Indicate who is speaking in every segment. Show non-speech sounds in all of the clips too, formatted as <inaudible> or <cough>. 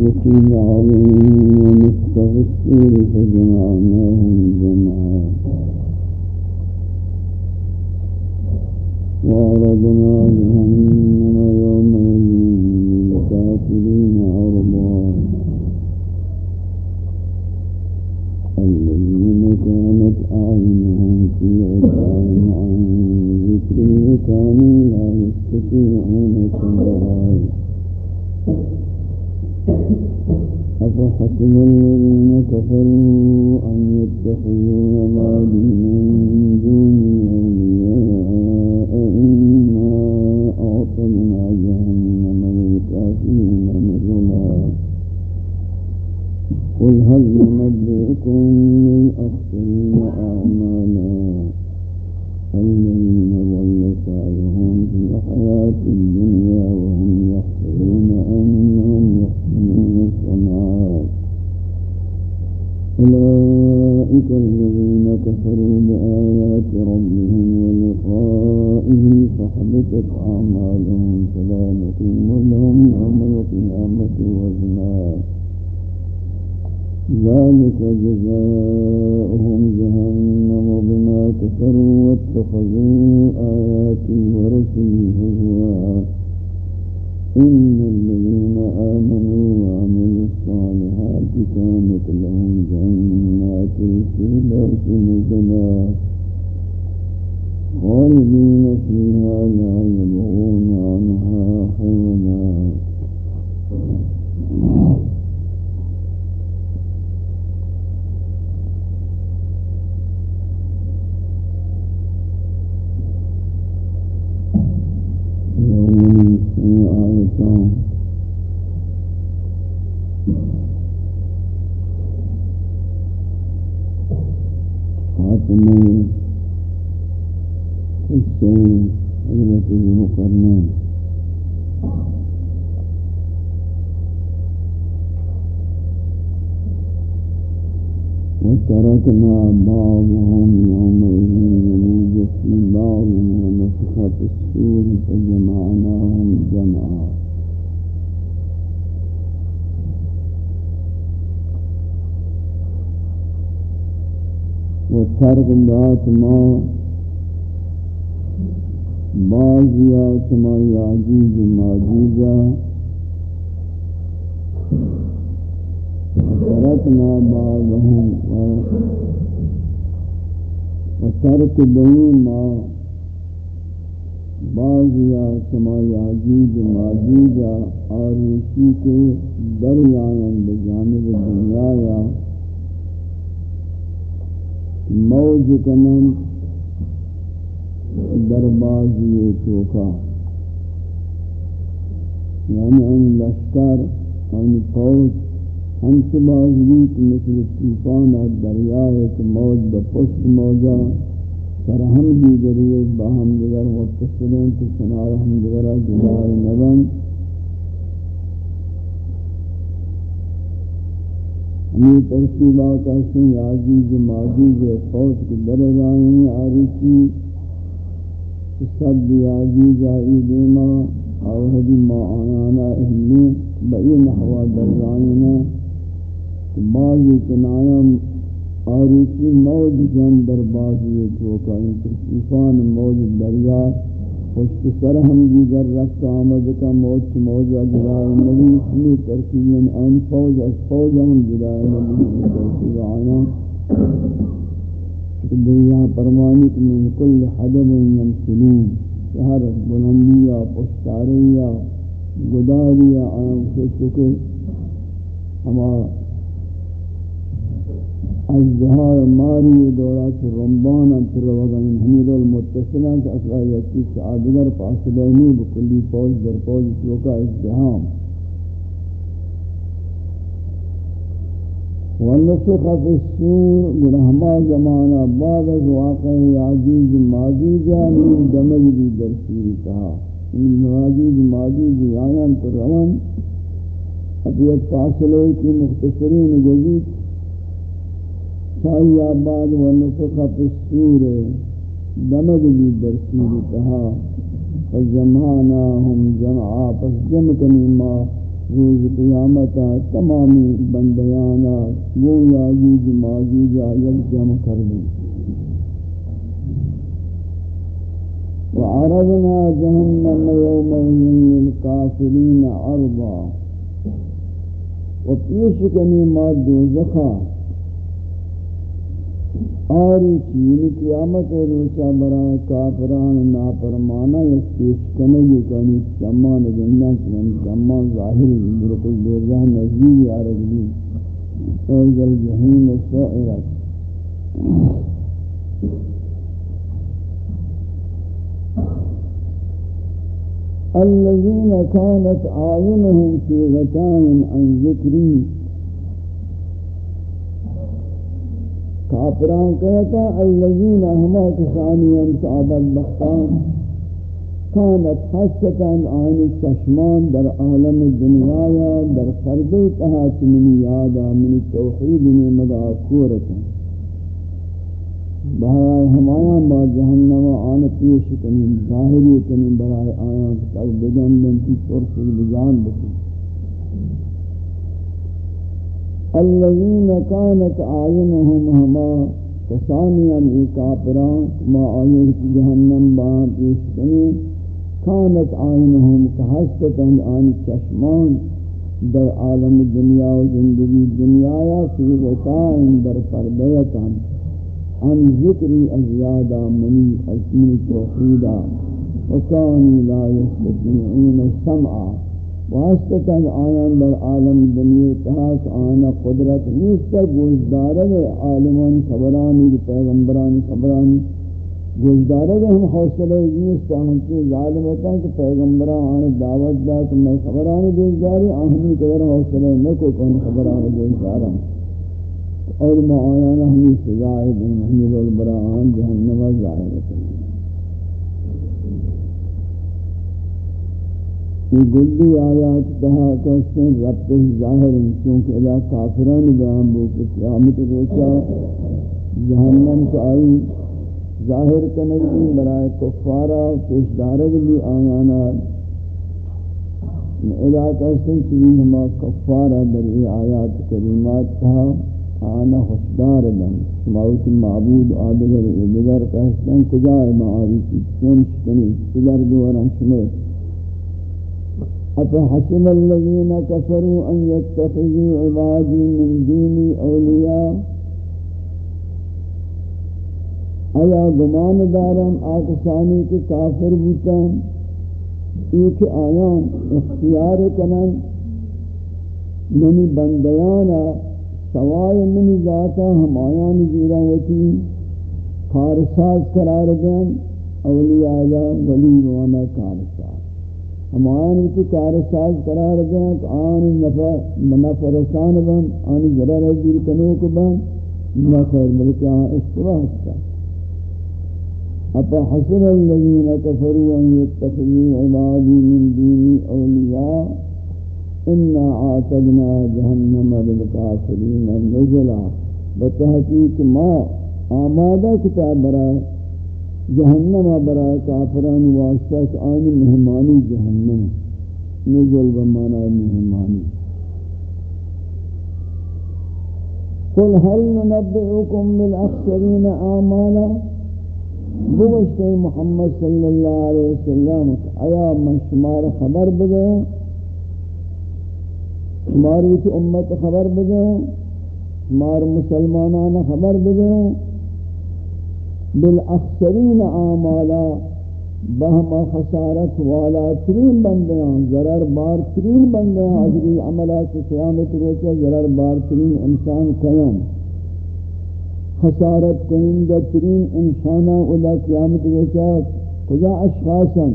Speaker 1: وقيل عليهم ونفخ فجمعناهم جمعا وترك ذات ما بعض ما يعجوز ماجوجا وتركنا بعضهم وترك ما بعض یا سما یاجوج ماجوج آروسی کے دریان بجانب دنیا یا موج کنن دربازی چوکا. یعنی ان لشکر ان فوج ہنس بازویت مثل طوفان اور دریا ایک موج بپشت موجا، سر ہم دیگری باہم دیگر متصلین تو سنار ہم دیگر جلائے نبن ہمیں ترسیبات حسن عزیز معجوز فوج کے درجائیں آریسی صد عزیز آئی دیما اور حدی ما آیانا اہلی بئی نحوہ درجائنا بعضی کنایم آروسی موج جن در بازی چوکا انتشیفان موج دریا خوشت سر ہم دیگر رفت آمد کا موج موج اجرائی نبی اسمی ترکیین آن فوج از فوج ہم جرائے نبی اسمی ترکیب آنا۔ دنیا پرمانک من کل حدب یمسلون شہر بلندیا پشتاریا گداریا آن سے چکے۔ ہمارا اجدها ماری دورات رمبان انتر وغن حمید المتصلان اصلا یکی سعادگر فاصلینی بکلی پوش در پوش سلوکا اجدهام والنسخ في السور گنہما زمانہ بعد از واقع عزیز ماجوجہ من دمج بھی در سوری کہا من عزیز ماجوج آیان یعنی تر روان. اب یک فاصلے کی مختصرین جدید شاہی آباد و نفخ فی السور دمگ بھی در سور کہا فجمعنا ہم جمعا پس جمع کنی ما روز قیامتا تمامی بندیانا گویا یوج ماجوجا یک جمع کر دیں وعرضنا جهنم يومئذ للكافرين عرضا. وپیش کنی ما دوزخا. آری چین قیامت روشا برا کافران نافرمانا یا پیش کنے گی کنی شمان جنہ چنن شمان ظاہر برکل دوزہ نزیر یا رجلی ایز جہین سعرت الذين كانت عائنهم في غتان عن ذكري کافران کہتا الذين هما كسانيا صعب البختان كانت حسة عن الششمان در عالم الدنيا در فرده من يادا من التوحيد من مدعكورة بہائے ہمایا با جہنم آن پیش کنی ظاہری کنی برائے آیان تک بجن لنتی طرف بجان بکی الذين كانت اعينهم هما تسانيا الكافرون ما آیت جہنم با پیش کنی كانت اعينهم كحسة عن چشمان در عالم دنیا و زندگی دنیا یا فی غطاء در فردیتان عن ذکری ازیادہ منی اسمی توحیدہ وکانی لا یستطیعون سمعا واسطتا آیان در عالم دنیا تحاک آنا قدرت نیستا گوزدارہ گوشدارگ عالمان، خبرانی پیغمبرانی خبرانی گوزدارہ گوشدارگ ہم حوصلہ نیستا ہم کی ظالمتا کہ پیغمبران آنا دعوت دا تو میں خبرانی گوشداری آہمی قدر حوصلہ نکو کون خبرانی گوشدارا اور ما معایانہ ہمیں سزائے دیں ہمیں البران جہنم ظاہر کریں یہ گلی آیات کہا کہتے ہیں رب ظاہر ہیں، چونکہ اللہ کافران بیان بو کہ قیامت روچا جہنم کا آئی، ظاہر کنگی برائے کفارہ پیشدارگ بھی آیانا۔ اللہ کہتے ہیں کہ ہما کفارہ در یہ آیات کریمات کہا آنا خوشدار دن شماوت معبود آدگر ادگر کہستن کجائے معارفی چون شکنی چلر دوران شمیر افحسب الذين كفروا ان يتخذوا عبادي من دوني اولیاء ایا گمان دارم آکسانی کے کافر بوتن؟ ایک آیان اختیار کنن. منی بندیانا، سوائے منی ذاتا ہم آیان جیرا ہوتی کارساز قرار دیں. اولیاء اللہ ولی وانا کارساز. ہم آیان کی کارساز قرار دیں کہ آن نفع منفع رسان بن، آن ضرر جیر کنوک بن نخیر ملک آن اشتراح ہوتا۔ اپا حسن الذین کفروا ان یتخذوا عبادی من دینی اولیاء، انا اعتدنا جہنم للکافرین نزلا۔ بتحقیق ما آمادہ کتاب برائے جہنم برائے کافران واسطہ آنی مہمانی جہنم نزل بمانا مہمانی۔ قل هل ننبئكم بالاخسرین آمالا؟ بوشتے محمد صلی اللہ علیہ وسلم، آیا من شمار خبر بگئے ہماری کی امت خبر بدیں ہمار مسلمانان خبر بدیں بالاخسرین آمالا بہما خسارت والا ترین بندیاں، ضرر بار ترین بندیاں حضری عملات قیامت روچہ ضرر بار ترین انسان قیام خسارت کنندہ ترین انسانہ اولا قیامت روچہ کجا اشخاصاں؟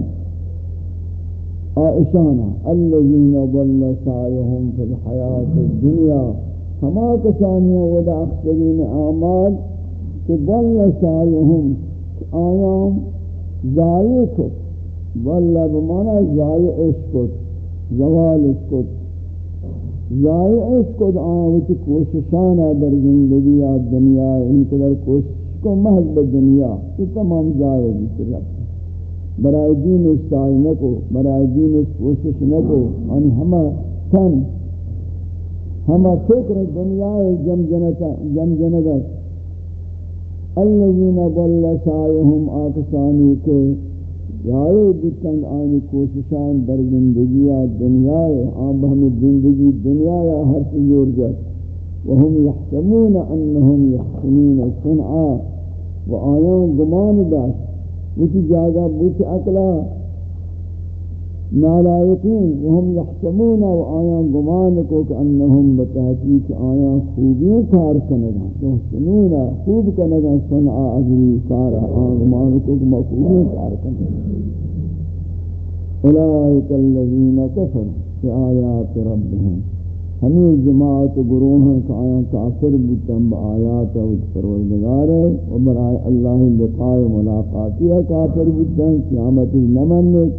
Speaker 1: آئشانا الذين ضل سعيهم في الحياة الدنيا ہما کسانیاں ودا اخسرین اعمال کہ ضل سعيهم آیام ضائع کت ضل بمانا ضائع اشکت زوال اشکت ضائع اشکت آیام کوششانا در زندگی دنیا، ان قدر کوشش کو محض بدنیا یہ تمام ضائع بھی رب۔ برائے دین استعائی نکو، برائے دین اس کوشش نکو ان ہما تن، ہما فکر دنیا جم جنتا، جم جنگا الذين ضل سعيهم آکسانی کے یائے بکن آنی کوششان در زندگی دنیا آن بہم زندگی دنیا یا ہر سیور جات وهم يحسبون انهم يحسنون صنعا۔ آیان گمان داشت۔ وچی جاگا بوچ اکلا۔ نالائقین وهم يحسمون و آیان گمان کو کہ انہم بتحقیق آیان خوبی کار کنگا محسنون خوب کنگا سنعا اجری کارا آیان گمان کو کہ خوبی کار کنگا اولئک الذین کفر فی آیات ربهم. ہمیں جماعت گروہ ہیں کہ آیان کافر بتن با آیات و پروردگار ہے و برائے اللہ لقاء ملاقاتی ہے کافر بتن قیامت نمن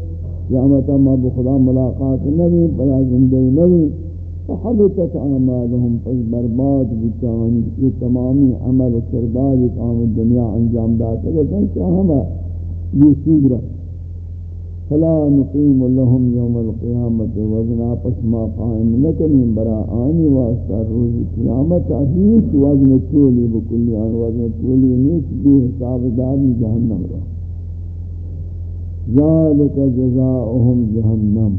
Speaker 1: قیامت ما بخدا ملاقات نبی، بلا زندگی نبی. فحبتت اعمالهم، پس برباد بچانی یہ تمامی عمل و کردار ایک عام دنیا انجام داتا ہے کہ ہمیں یہ سود فلا نقیم لهم يوم القیامت وزنا پس ما قائم لکنیم برا آنی واسطہ روز قیامت ہیچ وزن تولی بکلی آن وزن تولی نیس بھی حساب داری جہنم رہا ذالک جزاؤہم جہنم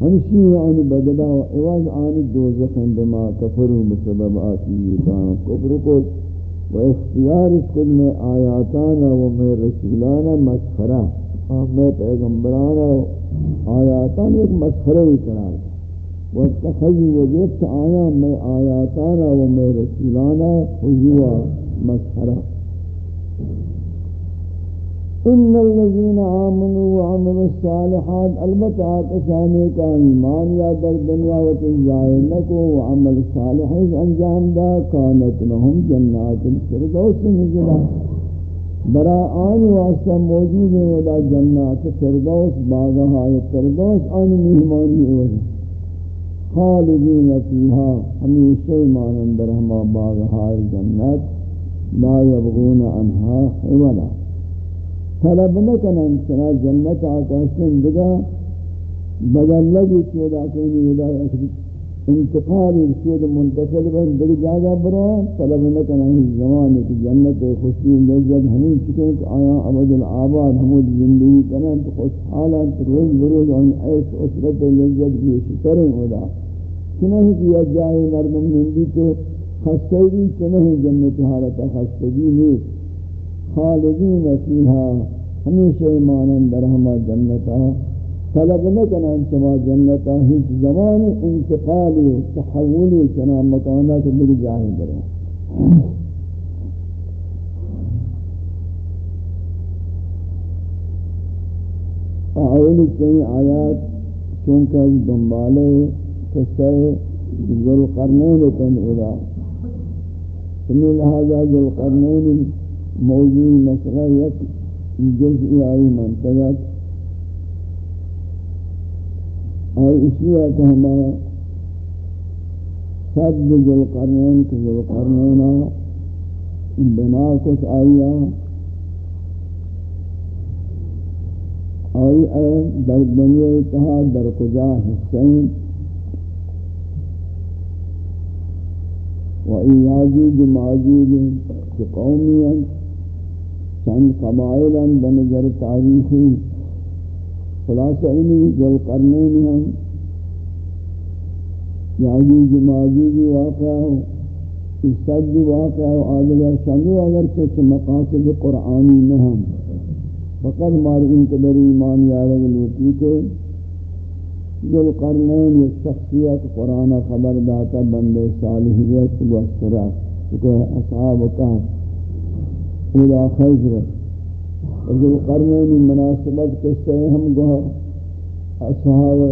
Speaker 1: ہمشی آنی بدلا و عوض آنی دوزخن بما کفروا بسبب آتی یکان کفر کو و اختیار اس کل میں آیاتانا و میں رسولانا مسخرہ. میں پیغمبرانا و آیاتانا ایک مسخرہ ہی قرار و اتخذی و بیت آیا، میں آیاتانا و میں رسولانا حضوع مسخرہ. ان الذين امنوا وعملوا الصالحات البتہ کسانے کا ایمان یا در دنیا و تجائے نکو وعمل صالح انجام دا کانت لهم جنات الفردوس نزلا. برا آن واسطہ موجود ہے ودا جنات فردوس باغہا فردوس آن مہمانی ہوئی خالدین فیہا، ہمیشہ مانند رحمہ باغہا جنت، لا يبغون عنها حولا. طلب نکنن چنا جنت آقا سندگا بدل لگی چودا کنی ودا انتقال چود منتقل بن در جاگا بران طلب نکنن اس زمانے کی جنت خوشی لذت ہمیں چکے کہ آیا عبد العباد حمود زندگی کنن تو خوش حالات روز بروز ان ایس اسرت لذت کی شکریں ودا چنہ کیا جائے مردم ہندی تو خستگی چنہ جنت حالت خستگی نہیں خالدین فیہا، ہمیشہ ایمانن در ہما جنتا۔ طلب نکنن چما جنتا، ہیچ زمان انتقالی تحولی چنا مکانات بلی جاہی کریں آئلی کئی آیات، چونکہ دنبالے قصہ ذل قرنین تن اولا۔ سمی لہذا ذل قرنین موضوع مسئلہ یک جزئی آئی منطقت اور اس لیے کہ ہمارا سب ذل قرنین کے قرنین بنا کچھ آیا آئی اے در دنیا اتحاد در کجا حسین۔ و ایاجوج ماجوج کہ قومی چند قبائل بنظر تاریخی خلاصہ انہی جل کرنے میں ہم یاجوج ماجوج واقعہ ہو اس بھی واقعہ ہو آدھگر شنگو اگر چچ مقاصد قرآنی نہ ہم فقط ماری ان ایمان یارگ لوٹی کے ذل قرنین یہ شخصیت قرآن خبر داتا بندے صالحیت و اثرات کہ اصحاب کا اولا خیزر ذل قرنین مناسبت کستے ہم گوھا اصحاب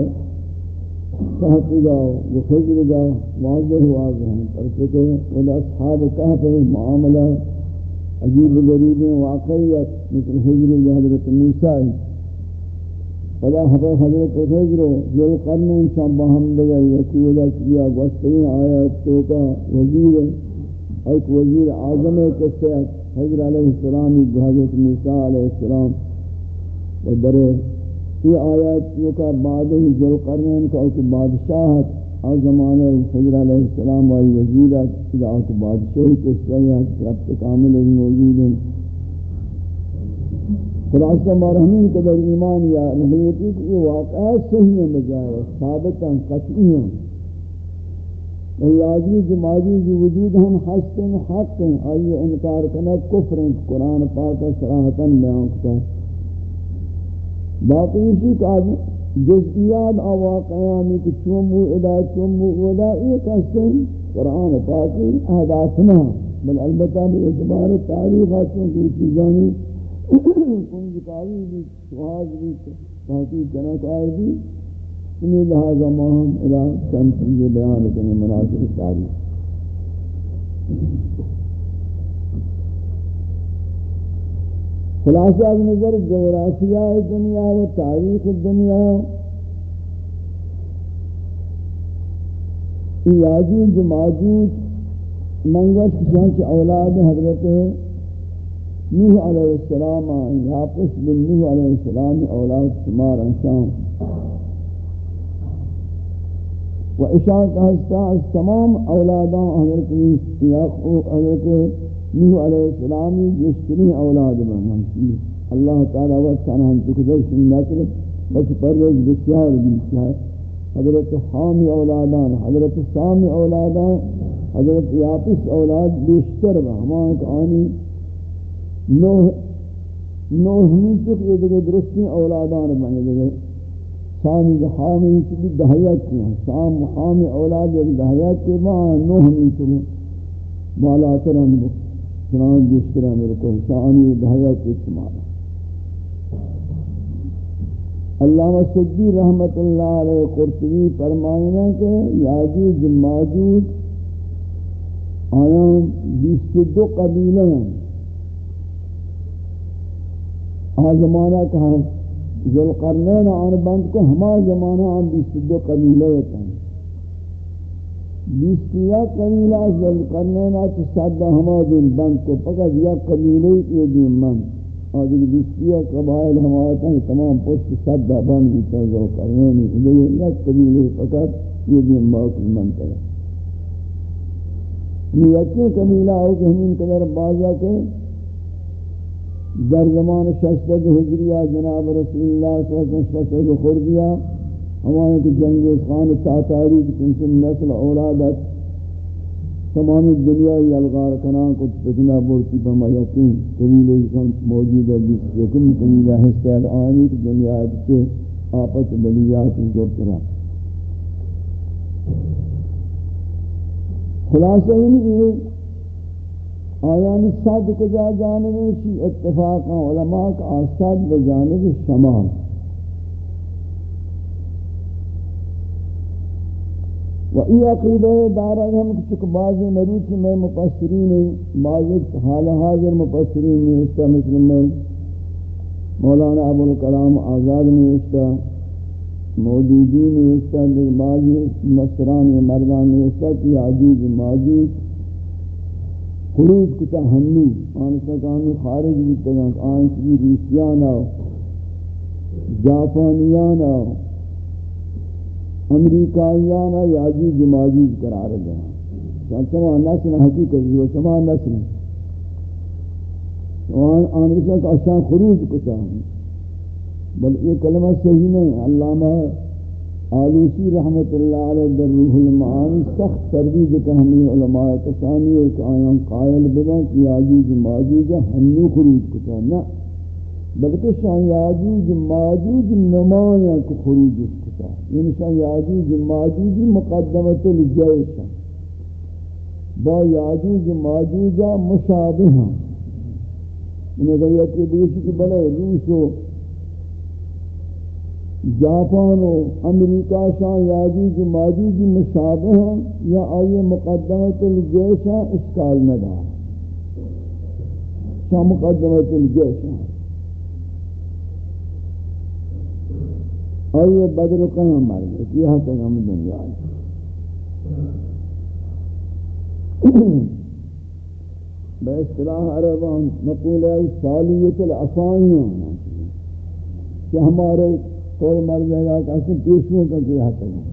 Speaker 1: صحت گا وہ خیزر گا، واضح واضح ہیں پر کہ اولا اصحاب کا پہ معاملہ عجیب غریب واقعیت مثل حجر حضرت موسیٰ فلا حضرت حضرت حجر ذل قرنین شام باہم لگا یکی ولا کیا گوستین آیت تو کا وزیر ایک وزیر اعظم ہے کہ حضرت علیہ السلام حضرت موسیٰ علیہ السلام و در یہ آیات جو کا بعد ہی ذل قرنین کا کہ بادشاہت اور زمانے حضر علیہ السلام وائی وزیرت خدا کو بادشاہی کے سیاحت رب کامل موجود ہیں۔ خلاصہ مرحمین قدر ایمان یا نحیتی کہ یہ واقعات صحیح ہیں، بجائے ثابت قطعی ہیں۔ یاجوج ماجوج وجود ہم حسن حق ہیں۔ آئیے انکار کرنا، کفر ہیں۔ قرآن پاک صراحتاً بیان کرتا باقی اسی کا جزئیات آواقعامی کہ چومو ادا چومو ادا، ایک حسن قرآن پاکی اہدافنا بل البتہ بھی اعتبار تاریخ تاریخاتوں کی چیزانی کنجکاری بھی سواز بھی، تحقیق جنک آئے بھی انہی لہذا ماہم الہ چند چیزیں بیان کرنے مناسب تاریخ خلاصہ از نظر جغرافیہ دنیا و تاریخ دنیا۔ یاجوج ماجوج منگش کسان کی اولاد حضرت نوح علیہ السلام یاپس بن نوح علیہ السلام اولاد شمار انشان و اشاق ہستا از تمام اولاداں حضرت یعقوب، حضرت نوح علیہ السلامی جشتری اولاد من اللہ تعالی و تعالی ہم تکدر سن نسل بس پرویز بسیار بیچ ہے حضرت حامی اولادان، حضرت سامی اولادان، حضرت یاپس اولاد بیشتر با ہمان کہ آنی نوح نوح ہمیں تک یہ دیکھے درستی اولادان بنے دیکھے سامی حامی کی دہیت کی سام حامی اولاد ایک دہیت کی ماں نوح من تم بالا ترم سنان جس طرح میرے کو سانی دہیت کی تمہارا علامہ صدی رحمت اللہ علیہ قرطبی فرمائنا کہ یاجوج ماجوج آیاں بیس دو قبیلے ہیں آزمانہ کہاں ذوالقرنین آن بند کو ہما زمانہ آن بیس دو قبیلہ ہیں بیس یا قبیلہ ذوالقرنین آن صدہ ہما دن بند کو فقط یا قبیلہ یہ دن من. اور دیکھ بیس یا قبائل ہما آتا ہے تمام پشت صدہ بند بیتا ہے ذوالقرنین. لیکن یا قبیلہ فقط یہ دن موقع من کرے یہ یکی قبیلہ ہو کہ ہمیں قدر بازا کہ در زمان ششتگ حجریہ جناب رسول اللہ صلی اللہ علیہ وسلم ششتگ خردیہ ہمارے کہ جنگیز خان تاتاری کی تنسل نسل اولادت تمام دنیا ہی الغار کنان کو فتنہ بورتی بما یقین قبیلے کا موجود ہے، جس یکم قبیلہ حصہ آنی کی دنیا سے آپس بلیات زور کرا۔ خلاصہ ہی نہیں آیان صد کجا جانب شی اتفاق علماء کا صد بجانب شمال و ای عقیدہ دارہ ہم چک بعض مریض میں مفسرین بعض حال حاضر مفسرین میں اس مثل میں مولانا ابو الکلام آزاد میں اس کا موجودی میں اس کا مصران مردان میں اس کی عجیز ماجود خروج کتا ہنو آن سکانو خارج بیتگان آن کی روسیانا، جاپانیانا امریکایانا یاجوج ماجوج قرار دیا شان سما نسل حقیقت جو سما نسل آن آمریکا کا اشان خروج کتا بل یہ کلمہ صحیح نہیں علامہ آلوسی رحمت اللہ علیہ در روح المعانی سخت تردید کہ ہمیں علماء کسانی ایک آیان قائل بدا کہ یاجوج ماجوج ہنو خروج کتا نا، بلکہ شاہ یاجوج ماجوج نمایاں کو خروج کتا۔ یعنی شاہ یاجوج ماجوج مقدمت الجیش۔ با یاجوج ماجوج مشابہاں۔ انہیں کہا یہ کہ دیشی کہ بڑے روس و جاپان و امریکہ شاہ یاجوج ماجوج مشابہ ہیں یا آئیے مقدمت الجیش ہیں اشکال نہ دار شاہ مقدمت الجیش ہیں۔ آئیے بدر قیم مر گئے، یہ تک ہم دنیا ہے بے اصطلاح عربان نقول ہے سالیت العصائیوں کہ ہمارے قول مرد گا کہ پیشوں کا کیا حق ہے؟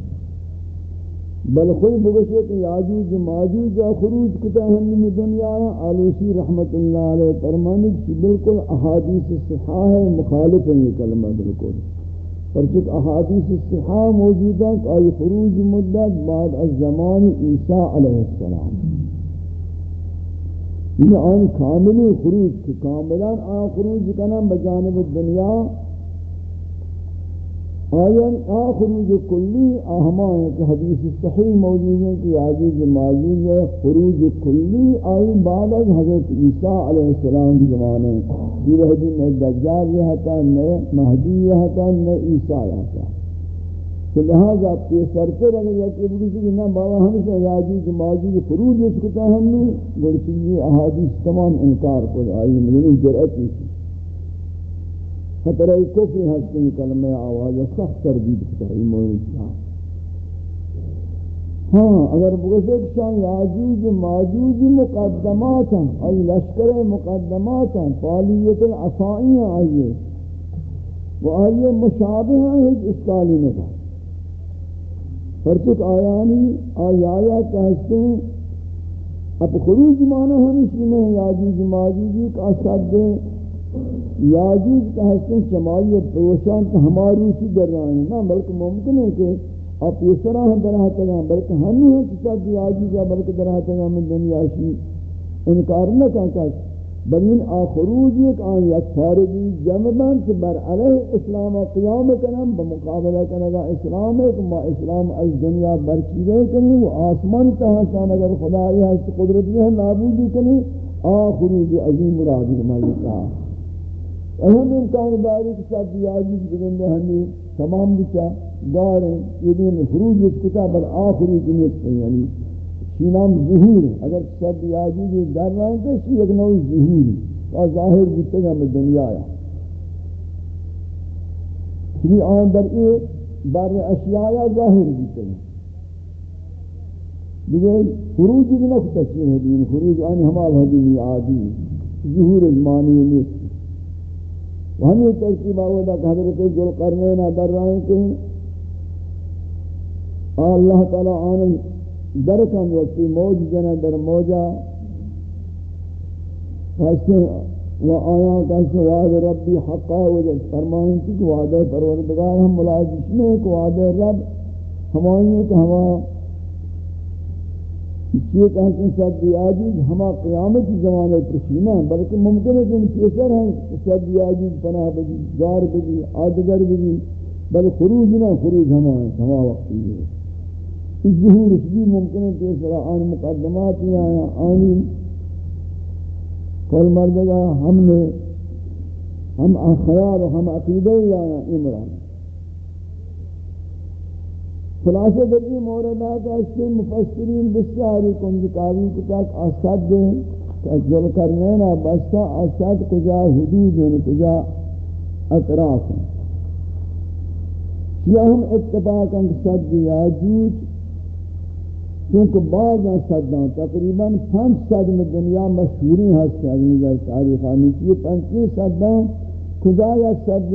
Speaker 1: بل خود بگوشے کہ یاجوج، ماجوج جا خروج کتا ہنمی دنیا آلوسی رحمت اللہ علیہ فرمانے کہ بالکل احادیث صحاہ ہے، مخالف ہے یہ کلمہ بالکل۔ پر چک احادیث صحاہ موجود ہے کہ آئی خروج مدت بعد از زمان عیسیٰ علیہ السلام۔ یہ آن کاملی خروج کہ کاملان آن خروج کنا بجانب دنیا آیان آخروج کلی آہمان کہ حدیث صحیح موجود ہے کہ عزیز معجوز ہے، خروج کلی آئی بعد از حضرت عیسیٰ علیہ السلام کی زمانے یہ حدیث میں دجال یہ ہتا نئے مہدی یہ ہتا نئے عیسیٰ یہ ہتا تو لہذا یہ سر پر اگر یہ کہ بکسی کہ نا بابا ہمیشہ عزیز معجوز خروج اس کتا ہم نے گرچی یہ احادیث تمام انکار پر آئی مجھے جرعت ہی خطرہ کفر ہستے کلمہ آواز سخت تردید کتائی موجود ہاں اگر بگشت شان یاجوج ماجوج مقدمات ہیں ای لشکر مقدمات ہیں فعالیت العصائی ہیں آئیے وہ آئیے مشابہ ہیں ہیچ اسکالی نگا پرچک آیانی آئی آیا کہستے ہیں اب خروج مانا ہمیشہ میں یاجوج ماجوجی کا صد یاجوج کا حسن شمالی پروشان کا ہماری سی در رہا ہے۔ نا بلکہ ممکن ہے کہ آپ یہ طرح ہم در رہا تگا بلکہ ہم ہی ہیں کہ ساتھ یاجوج ہے بلکہ در رہا تگا من دنیا شی انکار نہ کہا بل من آخروج ایک آن یک فارغی جمعان سے بر علیہ اسلام قیام کنم، بمقابلہ کنگا اسلام ہے کہ ما اسلام از دنیا برچیدے کنی، وہ آسمان تحسان اگر خدا یہ ہے قدرت یہ نابودی کنی، آخروج عظیم مرادی ہماری اہم امکان داری کے ساتھ دیاجیز بگندے ہمیں تمام بچا داریں یہ دین خروج اس کتاب آخری جنیت ہے یعنی شینام ظہور ہے اگر ساتھ دیاجیز در رہے ہیں تو اسی ایک نوی ظہور ہے اور ظاہر بچے گا میں دنیا آیا چلی آن در ایک بر اشیاء ظاہر بچے گا دیگر خروج بھی نہ تشریح ہے دین خروج آنی ہمال حدیثی عادی. ظہور اجمانی نیست ہم یہ ترکیب آودا کہ حضرت جل قرنین در رہے ہیں کہ اللہ تعالیٰ آنے درکن وقتی موج جنہ در موجہ فاستے و آیا کہتے وعد ربی حقا وجد فرمائیں کہ وعدہ پروردگار ہم ملاحظ میں کہ وعدہ رب ہمائیں کہ ہمارا یہ کہتے ہیں سب دیاجیز ہما قیامت کی زمانے پرسینہ ہیں، بلکہ ممکن ہے کہ ان پیسر ہیں سب دیاجیز پناہ بگی گار بگی آدگر بگی بل خروج نہ، خروج ہما ہیں، ہما وقتی ہے۔ اس ظہور اس بھی ممکن ہے کہ پیسر آن مقدمات ہی آیا، آنی کل مردگا ہم نے، ہم خیال و ہم عقیدہ ہی آیا، عمران۔ خلاصہ در یہ موردات اس کے مفسرین بسیاری کنجکاری کتاک آساد دیں کہ جل کرنے نا بستا آساد کجا حدود ہیں، کجا اطراف ہیں۔ یہ ہم اتفاقاً صد یاجوج کیونکہ بعض صداں تقریباً پانچ صد میں دنیا مشہوری ہستے ہیں نظر تاریخ آنی چیئے پانچی صداں کجا یا صد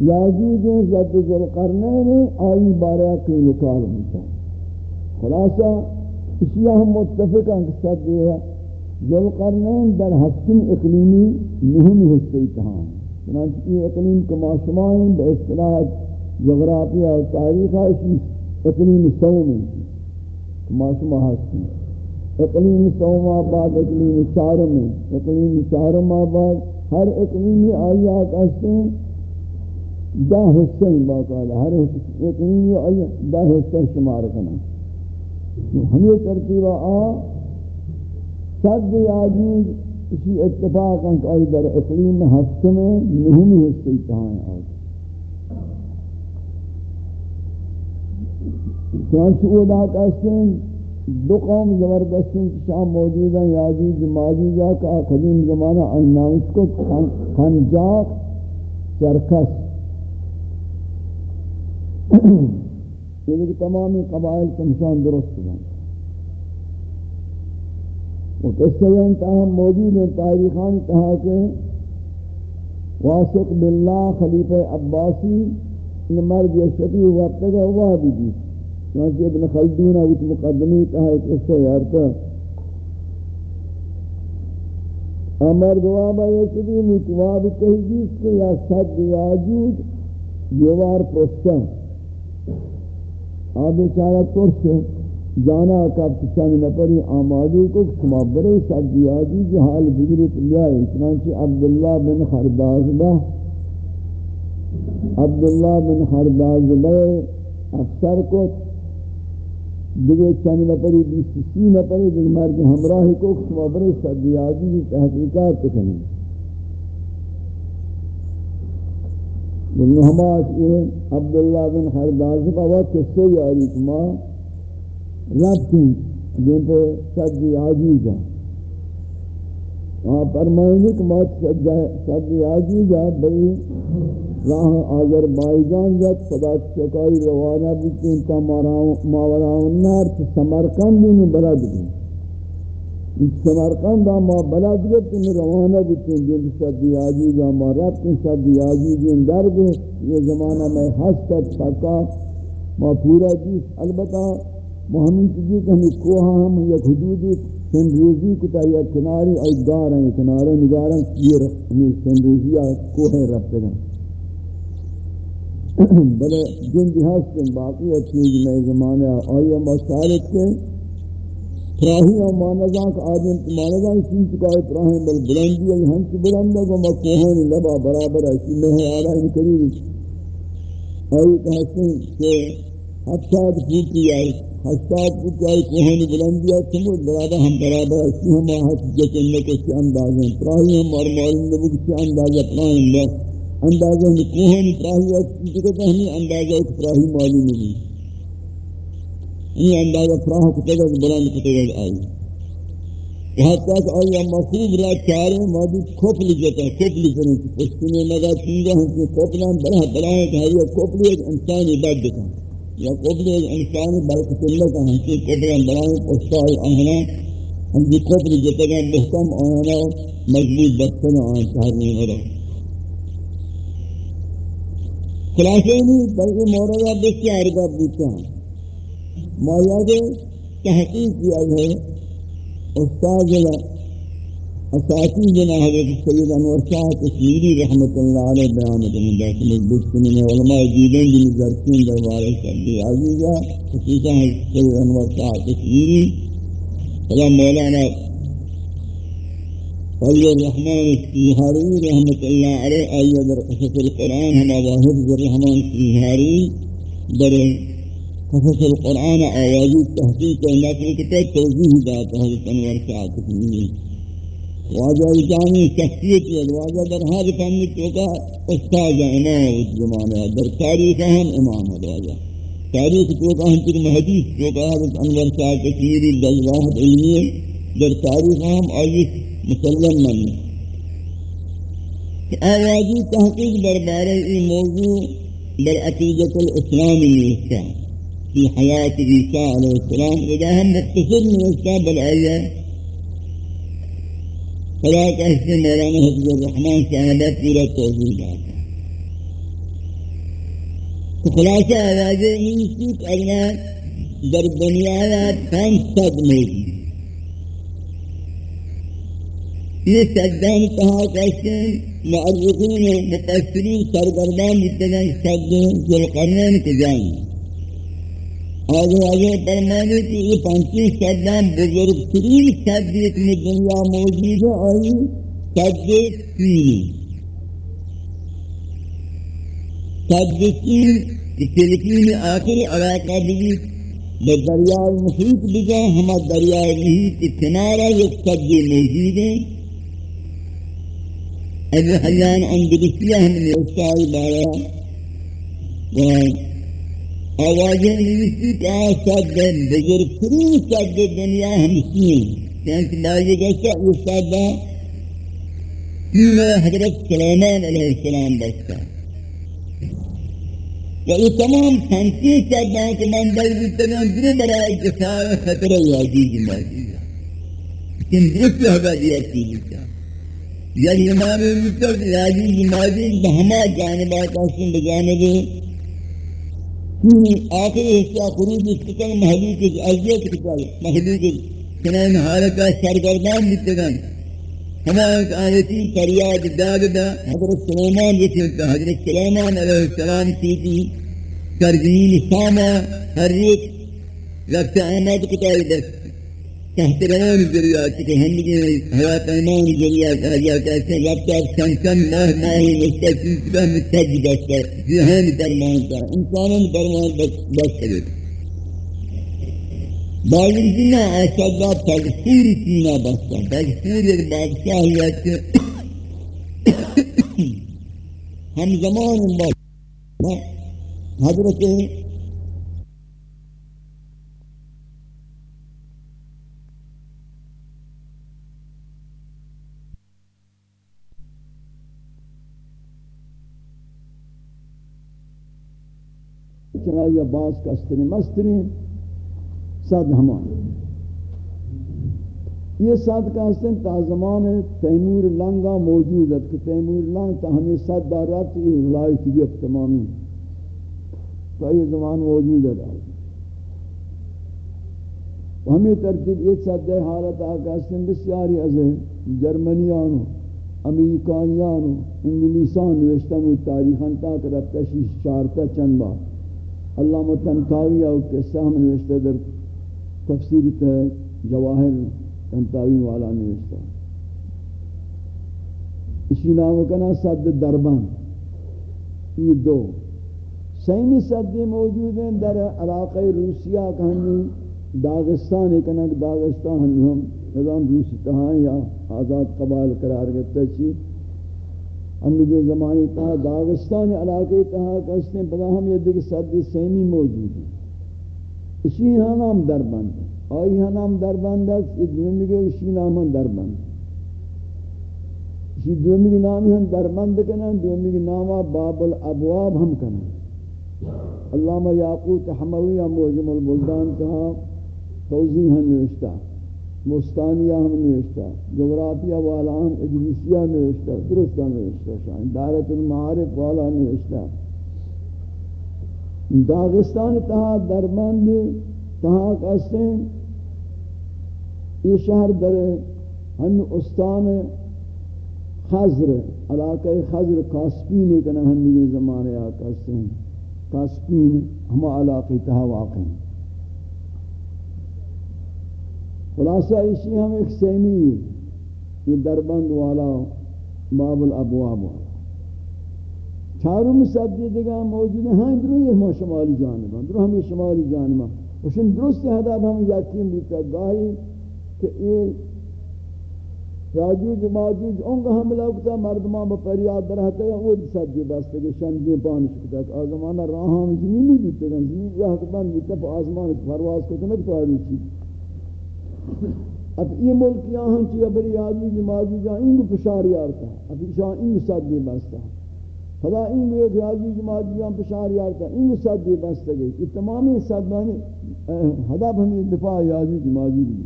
Speaker 1: یاجوج زد ذل آئی بارہ کی نکال ملتا خلاصہ اسی ہم متفق ہیں کہ سب یہ ہے ذل در ہفتم اقلیمی نہمی حصہ تہاں چنانچہ یہ اقلیم کما شمائیں بے اصطلاح جغرافیہ اور تاریخ اسی اقلیم سوم ہیں کما شما ہستی اقلیم سوم آباد اقلیم چارم ہے اقلیم چارم آباد ہر اقلیمی آیات ہستے ہیں دا حصہ باقاعدہ ہر حصے ایک نہیں ہے دا حصہ شمار کرنا ہم یہ ترتیب آ، صد یاجوج اسی اتفاق ان کا در اقلیم میں ہفت میں نہمی حصہ کہاں ہیں آج چانچہ اولا کہتے ہیں دو قوم زبردستیں شام موجود ہیں، یاجوج ماجوجہ کا قدیم زمانہ ان نامش کو خنجاق چرکس <clears throat> یعنی یہ کہ تمامی قبائل تمشان درست ہیں وہ قصہ انتہا موجود ہیں تاریخان کہا کہ واسق باللہ خلیفہ عباسی ان مرد یشتی وقت کا ہوا بھی دی چونکہ ابن خلدون اوت مقدمی کہا ایک اس سے یارتا امر دوابا یشتی متواب کہی جیس کے یا صد یاجود دیوار پرستا آب چارہ پرستا جانا کب کسان نپری آمادی کو کما برے سب دیادی جو حال بگرت لیائے چنانچہ عبداللہ بن خردازبہ عبداللہ بن خردازبہ افسر کو دیگه چند نفری بیست سی نفری دیگه مرد همراهی کو کما برے سب دیادی تحقیقات کنی بلنو یہ عبداللہ بن خردازبہ وقت سے یاری کما رفتیں جن پہ صدی عجیزہ وہاں فرمائیں گے کہ موت صدی عجیزہ بھئی راہ آگر بائی جان جات خدا چکائی روانہ بکتے تا ماوراؤن نار چھ سمرکند انہوں بلد بھی سمرکند ما بلد گئے روانہ بکتے جن صدی عجیزہ ما رفتیں صدی عجیزہ در گئے یہ زمانہ میں حسد پکا، ما پورا جیس البتہ ہمیں چیزی کہ ہمیں کوہا ہم یک حدودی سنریزی کتا یا کناری، ای دار ہیں کنارے نگاریں یہ ہمیں سنریزی یا کوہیں رب گا <clears throat> بلے جن جہاز کے باقی ہے چیز میں زمانے آئی ہم سالت کے پراہی اور مانزاں کا آدم مانزاں چیز چکا ہے پراہی بل بلندی ہے ہم سے بلند ہے کہ میں لبا برابر ہے، اسی میں ہے آرہا ان قریب آئی کہتے ہیں کہ ہفتاد پھوٹی آئی ہستاد کو چاہی کوہنی بلندیا سمجھ برابر، ہم برابر اسی ہم آہت جتنے کے سی انداز ہیں۔ پراہی ہم اور معلوم نبو کسی انداز ہے اپنائیں اللہ انداز ہم کوہنی پراہی اسی جگہ ہمیں انداز ایک پراہی معلوم نبو ہمیں انداز پراہ کو تگز بلند کو تگز آئی۔ یہاں تک آئی اما خوب را چارے مادی کھوپلی جتا ہے کھوپلی کریں پشتی میں لگا چیزا ہم سے کھوپلان بڑا بڑا ہے کہ یہ کھوپلی ایک انسانی بد دکھا یا قبل انسان بلکہ سنت ہم کی قبل بنائیں پشتائی آہنا ہم کی قبل جتنا محکم آہنا مضبوط بچن آہن چاہنے ہو رہا خلاصے نہیں بلکہ موردہ بسیار کا بوتا ہیں مایا دے تحقیق کیا ہے استاد اساتی جنا حضرت سید انور شاہ تشمیری رحمت اللہ علیہ بیان کرنے داخل بسکنی میں علماء دیدیں جن ذرکین دربارے سبی عزیزہ، خصوصا حضرت سید انور شاہ تشمیری فلا مولانا فضل الرحمن السیحاری رحمت اللہ علیہ آئیہ در قصص القرآن ہما واحد الرحمن السیحاری در حفظ القرآن أراضي تحقيق نفرقة توجيه ذات حضرت أنور سعد واجه وجاءني تحقيق والواجه در هذا فن توقع أستاذ إمام الجمانة در تاريخ هم إمام الواجه تاريخ توقع هم تلم حديث توقع حضرت أنور سعد كثير الله علمية در تاريخ هم أيضا مسلم مني التحقيق در بارئ الموضوع در عقيدة الإسلام الإسلام في حياة عيسى عليه السلام إذا هم السجن واجتاب الأذى فلا تهتم لنا هدي الرحمن سبب في التعذيبات خلاصة هذا نسيت أن در الدنيا فان تدمر من تهاتشن مؤرخين متأثرين كالقربان للتنسجين في القرن المتجاين سرگردان جتنے صد ذو القرنین کے جائیں آگے آگے فرمانے کہ یہ پانچی سدام بزرگ ترین سد اتنی دنیا موجود ہے اور یہ سد تین سد تین فلپین آخری علاقہ بھی دریائے محیط بجا ہما دریائے محیط کنارہ ایک سد موجود ہے ابو حیان اندرسیہ ہم نے اس کا بارا آوازیں نویسی کہ آساد دن بزرگترین ساد دنیا ہمشی ہیں چنانچہ نازی کہتا ہے استاد میں حضرت سلیمان علیہ السلام بستا کہ یہ آخر حصہ خروج استقل محلوک ازیت کتاب محلوک چنان حالکہ سرگردان بتگان ہمارے آیتی فریاد داغ دا حضرت سلیمان جیسے حضرت سلیمان علیہ السلام سیتی کرگین ساما ہر ایک رفت Tahtıralar üzeri artık hemliğiniz, hayatlarına üzeri arkadaş arkadaşlar yapacak sankan mahmahi yeştersiz süper müstedibetler, zühe müperlenizler, insanın müperlenizler besledir. Bağırcına aşağıda taksir içine başlar, taksir başka hayatı hem zamanın var. Hazreti چرا یا باز کستری مستری صد ہمان یہ صد کستن تا زمان Timur لنگا موجود ہے کہ تیمور لنگ تا ہمیں صد دارات یہ ولایت گفت تمامی۔ تو یہ زمان موجود ہے۔ ہمیں ترتیب یہ صد حالت آقا سن بسیاری از جرمنیانو، امریکانیانو انگلیسان نوشتم تاریخان تاک رفتشی چارتا چند بار۔ اللہ متنکاوی او قصہ ہم نوشتے در تفسیر تے جواہر تنتاوی والا نوشتا اسی نام کنا صد دربان۔ یہ دو۔ سیمی صدی موجود ہیں در علاقہ روسیہ کہنی داغستان کنا داغستان ہم نظام روسی تہاں یا آزاد قبال قرار گتا چیز ہم جو زمانے تھا داغستان علاقے تھا کہتے ہیں بدا ہم یہ دیکھ سردی سیمی موجود ہے۔ اسی ہاں نام دربند ہے۔ آئی ہاں نام دربند ہے، اس دومی کے اسی نام ہم دربند ہے اسی دومی کے نام ہم دربند کنا دومی کے نام باب الابواب ہم کنا علامہ یاقوت حموی ہم موجم البلدان کہا، توضیح ہم نوشتا مستانیہ ہم نوشتا جغرافیہ والا ہم ادریسیہ نوشتا درستہ نوشتا شاہن دارت المعارف والا نوشتا. داغستان تہا دربند تہا کستے یہ شہر در ہم استان خضر، علاقہ خضر کاسپین کنا ہم یہ زمانے آکا کستے کاسپین ہم علاقہ تہا واقع ہیں. خلاصہ اسی ہم ایک سیمی یہ دربند والا باب الابواب والا. چاروں مصدی دیگا موجود ہیں ہاں درو یہ ہم شمالی جانبا درو ہمیں شمالی جانبا وشن درست حداب ہم یقین بیتا گاہی کہ یہ راجوج ماجوج انگا حملہ کتا مردمان با پریاد درہتا ہے وہ صدی بستے کہ شنجی پانش کتا کہ آزمانہ راہاں زمینی بیتے گا زمین راہ کبان بیتا پا آزمان پرواز کتا نک پاری چیز اب یہ ملک یہاں چی ابری آدمی جماعی جہاں انگو پشاری آرتا ہے اب شاہ انگو صدی بستا ہے خدا انگو ایک آدمی جماعی جہاں پشاری آرتا ہے انگو صدی بستا گئی یہ تمامی صدانی حدب ہمیں دفاع آدمی جماعی بھی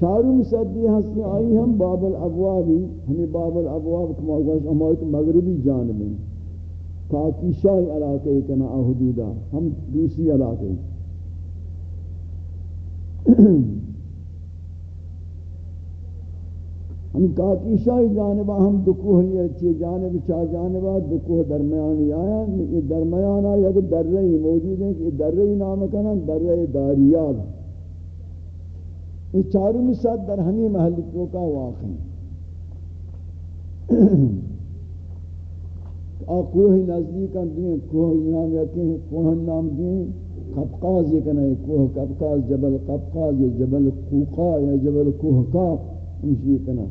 Speaker 1: چاروں صدی ہستی آئی، ہم باب الابوابی ہمیں باب الابواب کما گوش ہمارے مغربی جانب ہیں۔ کاکی شاہی علاقے کنا حدودہ ہم دوسری علاقے ہیں۔ <clears throat> ہم کاکی شاہی جانبہ ہم دکوہ یہ اچھی جانب چاہ جانبہ دکوہ درمیانی آیا یہ درمیان آیا کہ درہی موجود ہیں کہ درہی نام کنا درہی داریاب یہ چاروں میں ساتھ در ہمیں محلتوں کا واقع ہے <clears throat> کوہ نزدیک ہیں کوہ نام یقین، کوہ نام دیں۔ قبقاز یہ کہنا ہے کوہ قبقاز، جبل قبقاز، یا جبل قوقا، یا جبل کوہقا ہمشی یہ کہنا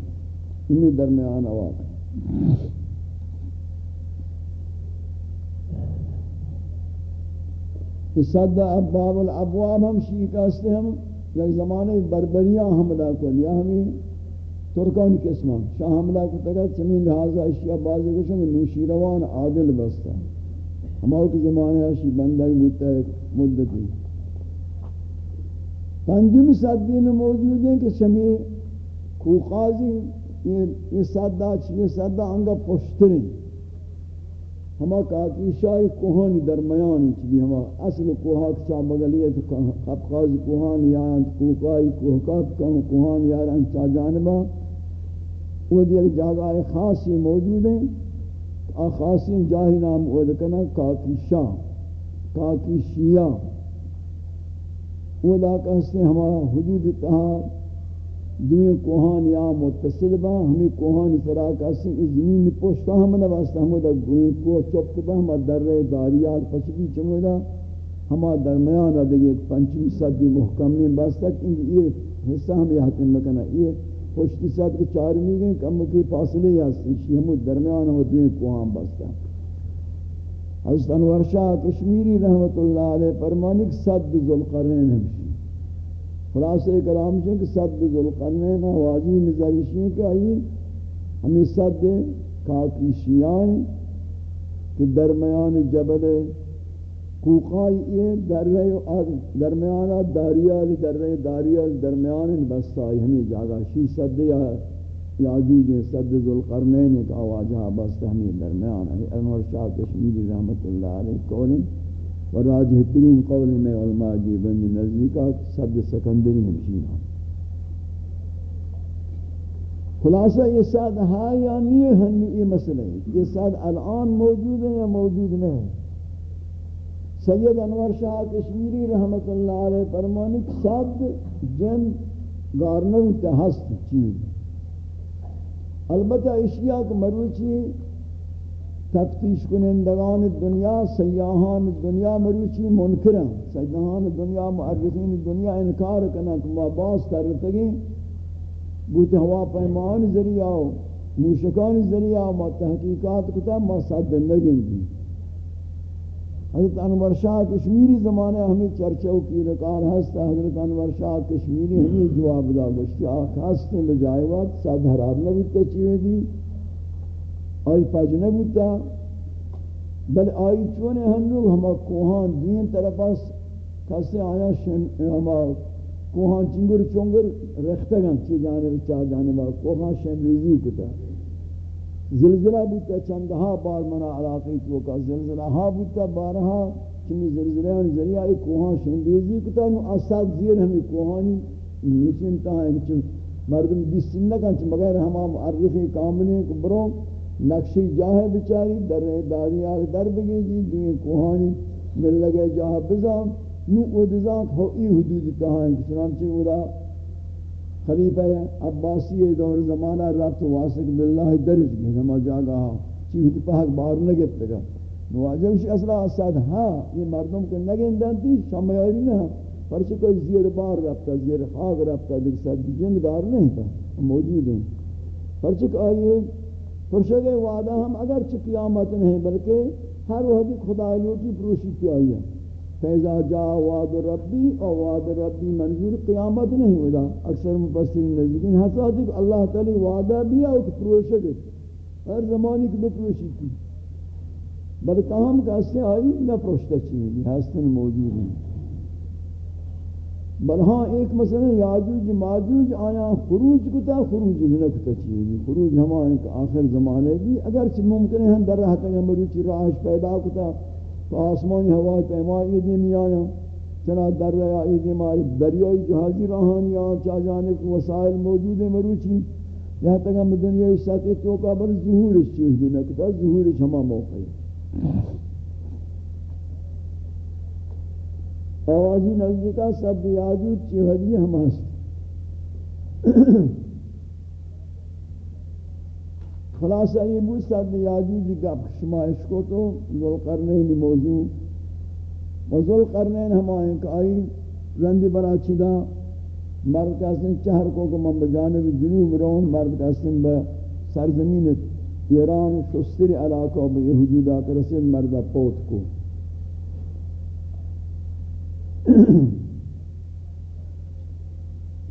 Speaker 1: انہی درمیان واقع صد ابواب الابواب ہم شیعہ کہتے ہم یک زمانے بربریاں حملہ کو یا ہمیں ترکان قسمہ شاہ حملہ کو تکا زمین لہذا اشیاء بازی کشن نوشیروان عادل بستا ہمارے زمانے اشی بندہ بودتا ہے مدتی۔ پنجم صدین موجود ہیں کہ شمی کوخازی یہ سادہ چیئے سادہ انگا پشتریں ہما کاکی شاہی کوہانی درمیانی چیئے ہما اصل کوہا کچا بگلیے تو خبخاز کوہانی آیاں کوکائی کوہکات کوہانی آیاں چا جانبا۔ وہ دیکھ جاگہ خاصی موجود ہیں۔ خاصی جاہی نام وہ دکنا کاکی شاہ۔ کاکی شیعہ، وہ دا کہتے ہیں ہمارا حدود اتحاد دوئے کوہان یا متصل با، ہمیں کوہان سرا کسی زمین پوشتا، ہم نہ واسطہ ہم دا گوئیں کو چپت با، ہم در رہے داریات پچکی چمودا ہم درمیان را دیگے پنچمی صدی محکم میں باستا کیونکہ یہ حصہ ہم یہ حتم لکنا یہ پوشتی صد کے چارمی گئے کم کے فاصلے یا سیشی ہم درمیان ہم دوئے کوہان باستا حضرت انور شاہ کشمیری رحمت اللہ علیہ فرمانک صد ذوالقرنین ہمشی خلاصہ کلام سے کہ صد ذوالقرنین واجی نظریشی کہ آئی ہمیں صد کاکی شیعائیں کہ درمیان جبل کوقائی یہ درہ درمیان داریال درہ داریال درمیان بستائی، ہمیں جاگا شی صد یا یاجوج صد ذوالقرنین ایک آواجہ ہاں بست ہمیں درمیان ہے۔ انور شاہ کشمیری رحمت اللہ علیہ قولیں و راجح ترین قول میں علماء جی بند نزدی کا سکندری ہمشین ہے۔ خلاصہ یہ ساد ہاں یا نہیں ہے یہ مسئلہ ہے یہ ساد الان موجود ہے یا موجود نہیں ہے۔ سید انور شاہ کشمیری رحمت اللہ علیہ فرمانی ساد جن گارنو تحست چیز۔ البتہ اشیاء کو مروچی تفتیش کنندگان دنیا سیاحان دنیا مروچی منکرن سیاحان دنیا معرفین دنیا انکار کنن کہ باز ترتگی بوت ہوا پیمان ذریعہ موشکان ذریعہ ما تحقیقات کتا ما صد نگن دی حضرت انور شاہ کشمیری زمانے ہمیں چرچوں کی رکار ہستا حضرت انور شاہ کشمیری ہمیں جواب دا گوشتی آخ ہستیں بجائے وقت صد حرار نبی تچوے دی، آئی پاج نبوتا بل آئی چونے ہم لوگ، ہما کوہان دین طرف اس کسی آیا شن، ہما کوہان چنگر چنگر رکھتا گا چی جانب چاہ جانب، کوہان شن ریزی کتا۔ زلزلہ بوتا چندہا بار منا علاقی توکا زلزلہ ہا بوتا بارہا چمی زلزلہ ذریعہ کوہان شن ریزی کتا نو اصاد زیر ہمیں کوہانی نیچن تا ہے مردم بیسن نکن چی مگر ہما معرفی کامنے کو بروں نقشی جاہ بچاری در داری آگ در بگی جی دوئے کوہانی مل لگے جاہ بزام نو او ادزان ہو ای حدود تہائیں چنانچہ اولا خلیفہ عباسی دور زمانہ رفت واسق باللہ درج گئے ہما جاگا ہاں، چیز پاک بار نگت لگا نواجہ اصلا اساد ہاں یہ مردم کو نگن دانتی شمیاری نہ۔ پرچہ کوئی زیر بار رفتا زیر خاک رفتا دیکھ ساتھ جندگار نہیں تھا موجود ہیں۔ پرچہ کہ آئیے فرشد وعدہ ہم اگر چھ قیامت نہیں، بلکہ ہر وقت خدا لوٹی پروشی کی آئی ہے۔ فیضا جا وعد ربی اور وعد ربی منظور قیامت نہیں ہوتا اکثر مفسرین نزدیکین حسا کہ اللہ تعالی وعدہ بھی ہے کہ پروشد ہر زمانی کی بپروشی کی بلکہ ہم کہتے ہیں آئی نہ پروشتہ چیزیں ہستن موجود ہیں بل ہاں ایک مثلا یاجوج، ماجوج، آیا خروج کتا خروج نہ کتا چیزی خروج ہما ایک آخر زمانے بھی اگرچہ ممکن ہے در رہتا ہے مروچی راہش پیدا کتا آسمانی ہوا پیما ایدی میں آیا چنا در رہا ایدی میں دریائی جہازی راہانی آیا چاہ جانے کو وسائل موجود ہیں مروچی۔ یہاں تک ہم دنیا ساتھ توقع بر ظہورش چیز بھی نہ کتا ظہورش ہما موقع ہے۔ آوازی نزدیکا سب یاجود چی حدی ہم ہست۔ خلاصہ یہ بود سب یاجود گپ شما اشکو تو ذل موضوع. و ذل قرنین ہمائیں کہ آئی رندی برا چدا مرد کسن چہر کو کہ من بجانب جنوب رون، مرد کسن با سرزمین ایران شستری علاقہ با یہ حجودات رسل مرد پوت کو. <coughs>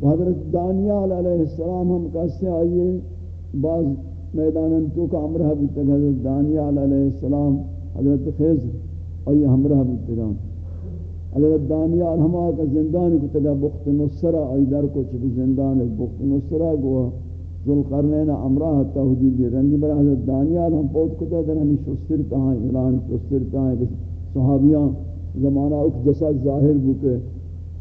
Speaker 1: و حضرت دانیال علیہ السلام ہم کہتے آئیے، بعض میدان تو کا امرہ بھی تک حضرت دانیال علیہ السلام، حضرت خیز آئیے ہمرہ بھی تک حضرت دانیال ہما کا زندان کو تگا بخت نصرہ آئی در کو چک زندان بخت نصرہ گوا۔ ذل قرنین امراہ تا حدود دی رنگی برا حضرت دانیال ہم پوت کتا در ہمیں شستر تہاں اعلان شستر تہاں کہ صحابیاں زمانہ اک جسد ظاہر بکے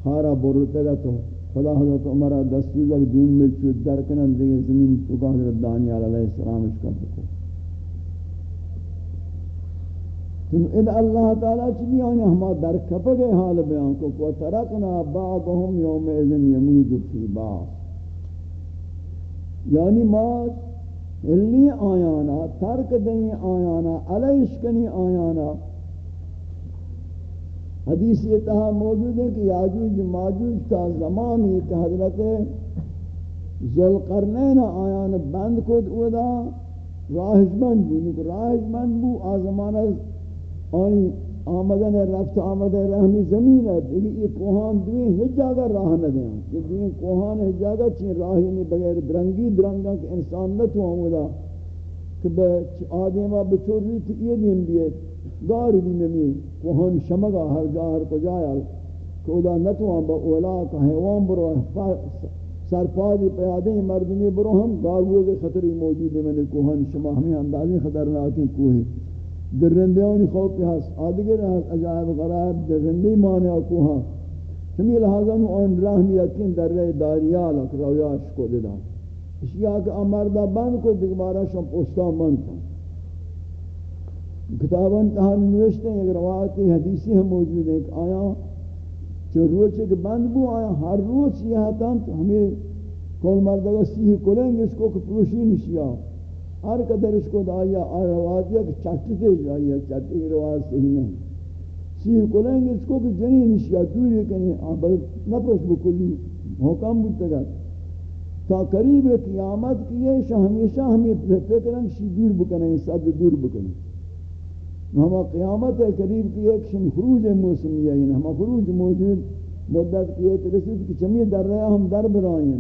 Speaker 1: خارا برتے گا تو خدا حضرت عمرہ دستور لگ دین میں چود در کنن دیگے زمین چکا حضرت دانیال علیہ السلام اس کا بکو تم ان اللہ تعالی چلی آنی ہما در کپگے حال بیان کو کو ترکنا بعضهم یوم اذن یمود فی بعض. یعنی ما علی آیانا، ترک دیں آیانا، علیش کنی آیانا حدیث یہ تہا موجود ہے کہ یاجوج ماجوج تا زمان ہی کہ حضرت ذوالقرنین آیان بند کود اودا راہج بند بو نکو راہج بند بو آزمانہ آئی آمدن رفت آمد رحمی زمین ہے دیکھ یہ کوہان دوئیں ہج جاگا راہ نہ دیں یہ دوئیں کوہان ہج جاگا چین راہی نہیں بغیر درنگی درنگا کہ انسان نہ تو آمدا کہ بے آدمہ بچور تو یہ دین بیئے گار بھی نمی کوہان شمگا ہر جا ہر کو جایا کہ ادا نہ تو آمبا اولا کا حیوان برو، سرپادی پیادیں مردمی برو، ہم گار ہوئے خطری موجود ہے میں نے کوہان شما ہمیں اندازی خطرناکی کوہی۔ درندیانی خوف پہ ہس آدگر ہس عجائب غرائب درندی مانے اکوہا ہمی لہذا نو ان رحمی یقین در رہے داریالا کہ رویاش کو دیدا اشیاء کہ امردہ بند کو دکبارا شم پوستا بند تھا کتابان تہانی نوشتے ہیں ایک روایتی حدیثی ہم موجود ہیں کہ آیا چو روچے کہ بند بو، آیا، ہر روچ یہ تن تو ہمیں کول مردگا سیہ کلیں گے، اس کو کہ پروشی نشیا ہر قدر اس کو دایا آرواز یا کہ چاٹی کے جائیے چاٹی کی رواز صحیح نہیں۔ سیح کلیں گے، اس کو کہ جنی نشیا دوری کنی بل نپرس بکلی حکم بودتا گا تا قریب قیامت کی ہے، شاہ، ہمیشہ ہمیں فکرن شی دور بکنے صد دور بکنے ہما قیامت قریب کی ایک شن خروج موسمی ہے ہما خروج موجود، مدت کی ہے ترسید کہ چمی در رہا ہم در برائیں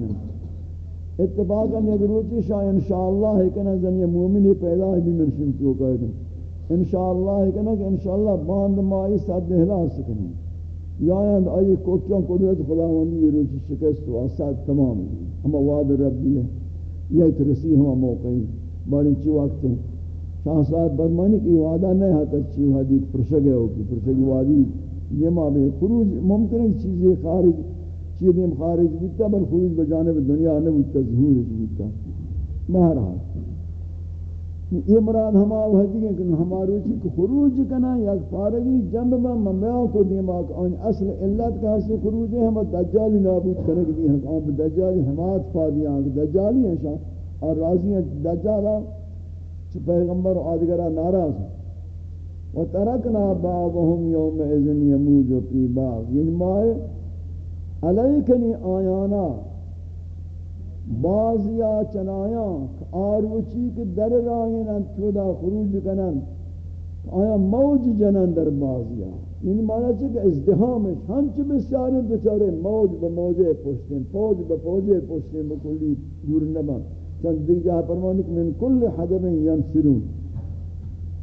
Speaker 1: اتفاقا یک روچی شاہ، انشاءاللہ ہے کہ نظر یہ مومنی پیدا ہے، بھی مرشن تو کہے گا انشاءاللہ ہے کہ نظر انشاءاللہ باند مائی ساتھ دہلا سکنے یا یعنی یاند آئی کوکیاں قدرت خداوندی یہ روچی شکست و ساتھ تمام ہے۔ ہما وعد ربی ہے، یہ ترسی ہما موقعی، باری چی وقت ہیں؟ شاہ صاحب برمانی کی وعدہ نہیں ہے کہ چی حدیث پرشگے ہوگی پرشگی وعدی یہ ماں بے خروج ممکن ہے چیزیں خارج چیزیں خارج بودتا، بل خروج بجانب دنیا نہ بودتا ظہور بودتا بہرحال، یہ مراد ہما وحدی ہے کہ ہمارو چی کہ خروج کنا یک فارغی جنب میں ممیاں کو دیماک آن اصل علت کا حسی خروج ہے ہم دجالی نابود کرنے دی ہیں آن دجالی حمات فادیاں، دجالی ہیں شاہ۔ اور راضی ہیں دجالا چی پیغمبر آدگرہ ناراض ہیں۔ وَتَرَكْنَا بَعْضَهُمْ يَوْمَ اِذن يَمُوجُ فِي بَعْض۔ یعنی مائے، علیکنی آیانا، بازیا چنایا آروچی کے در رائن تودا خروج کنن۔ آیا موج جنن در بازیا۔ یعنی مانا چی کہ ازدہام ہے ہم بسیاری بچارے موج با موجے پوشتیں فوج با فوجے پوشتیں بکلی دور نبا چند دیکھ جہاں پرمانی کہ من کل حدب ینسرون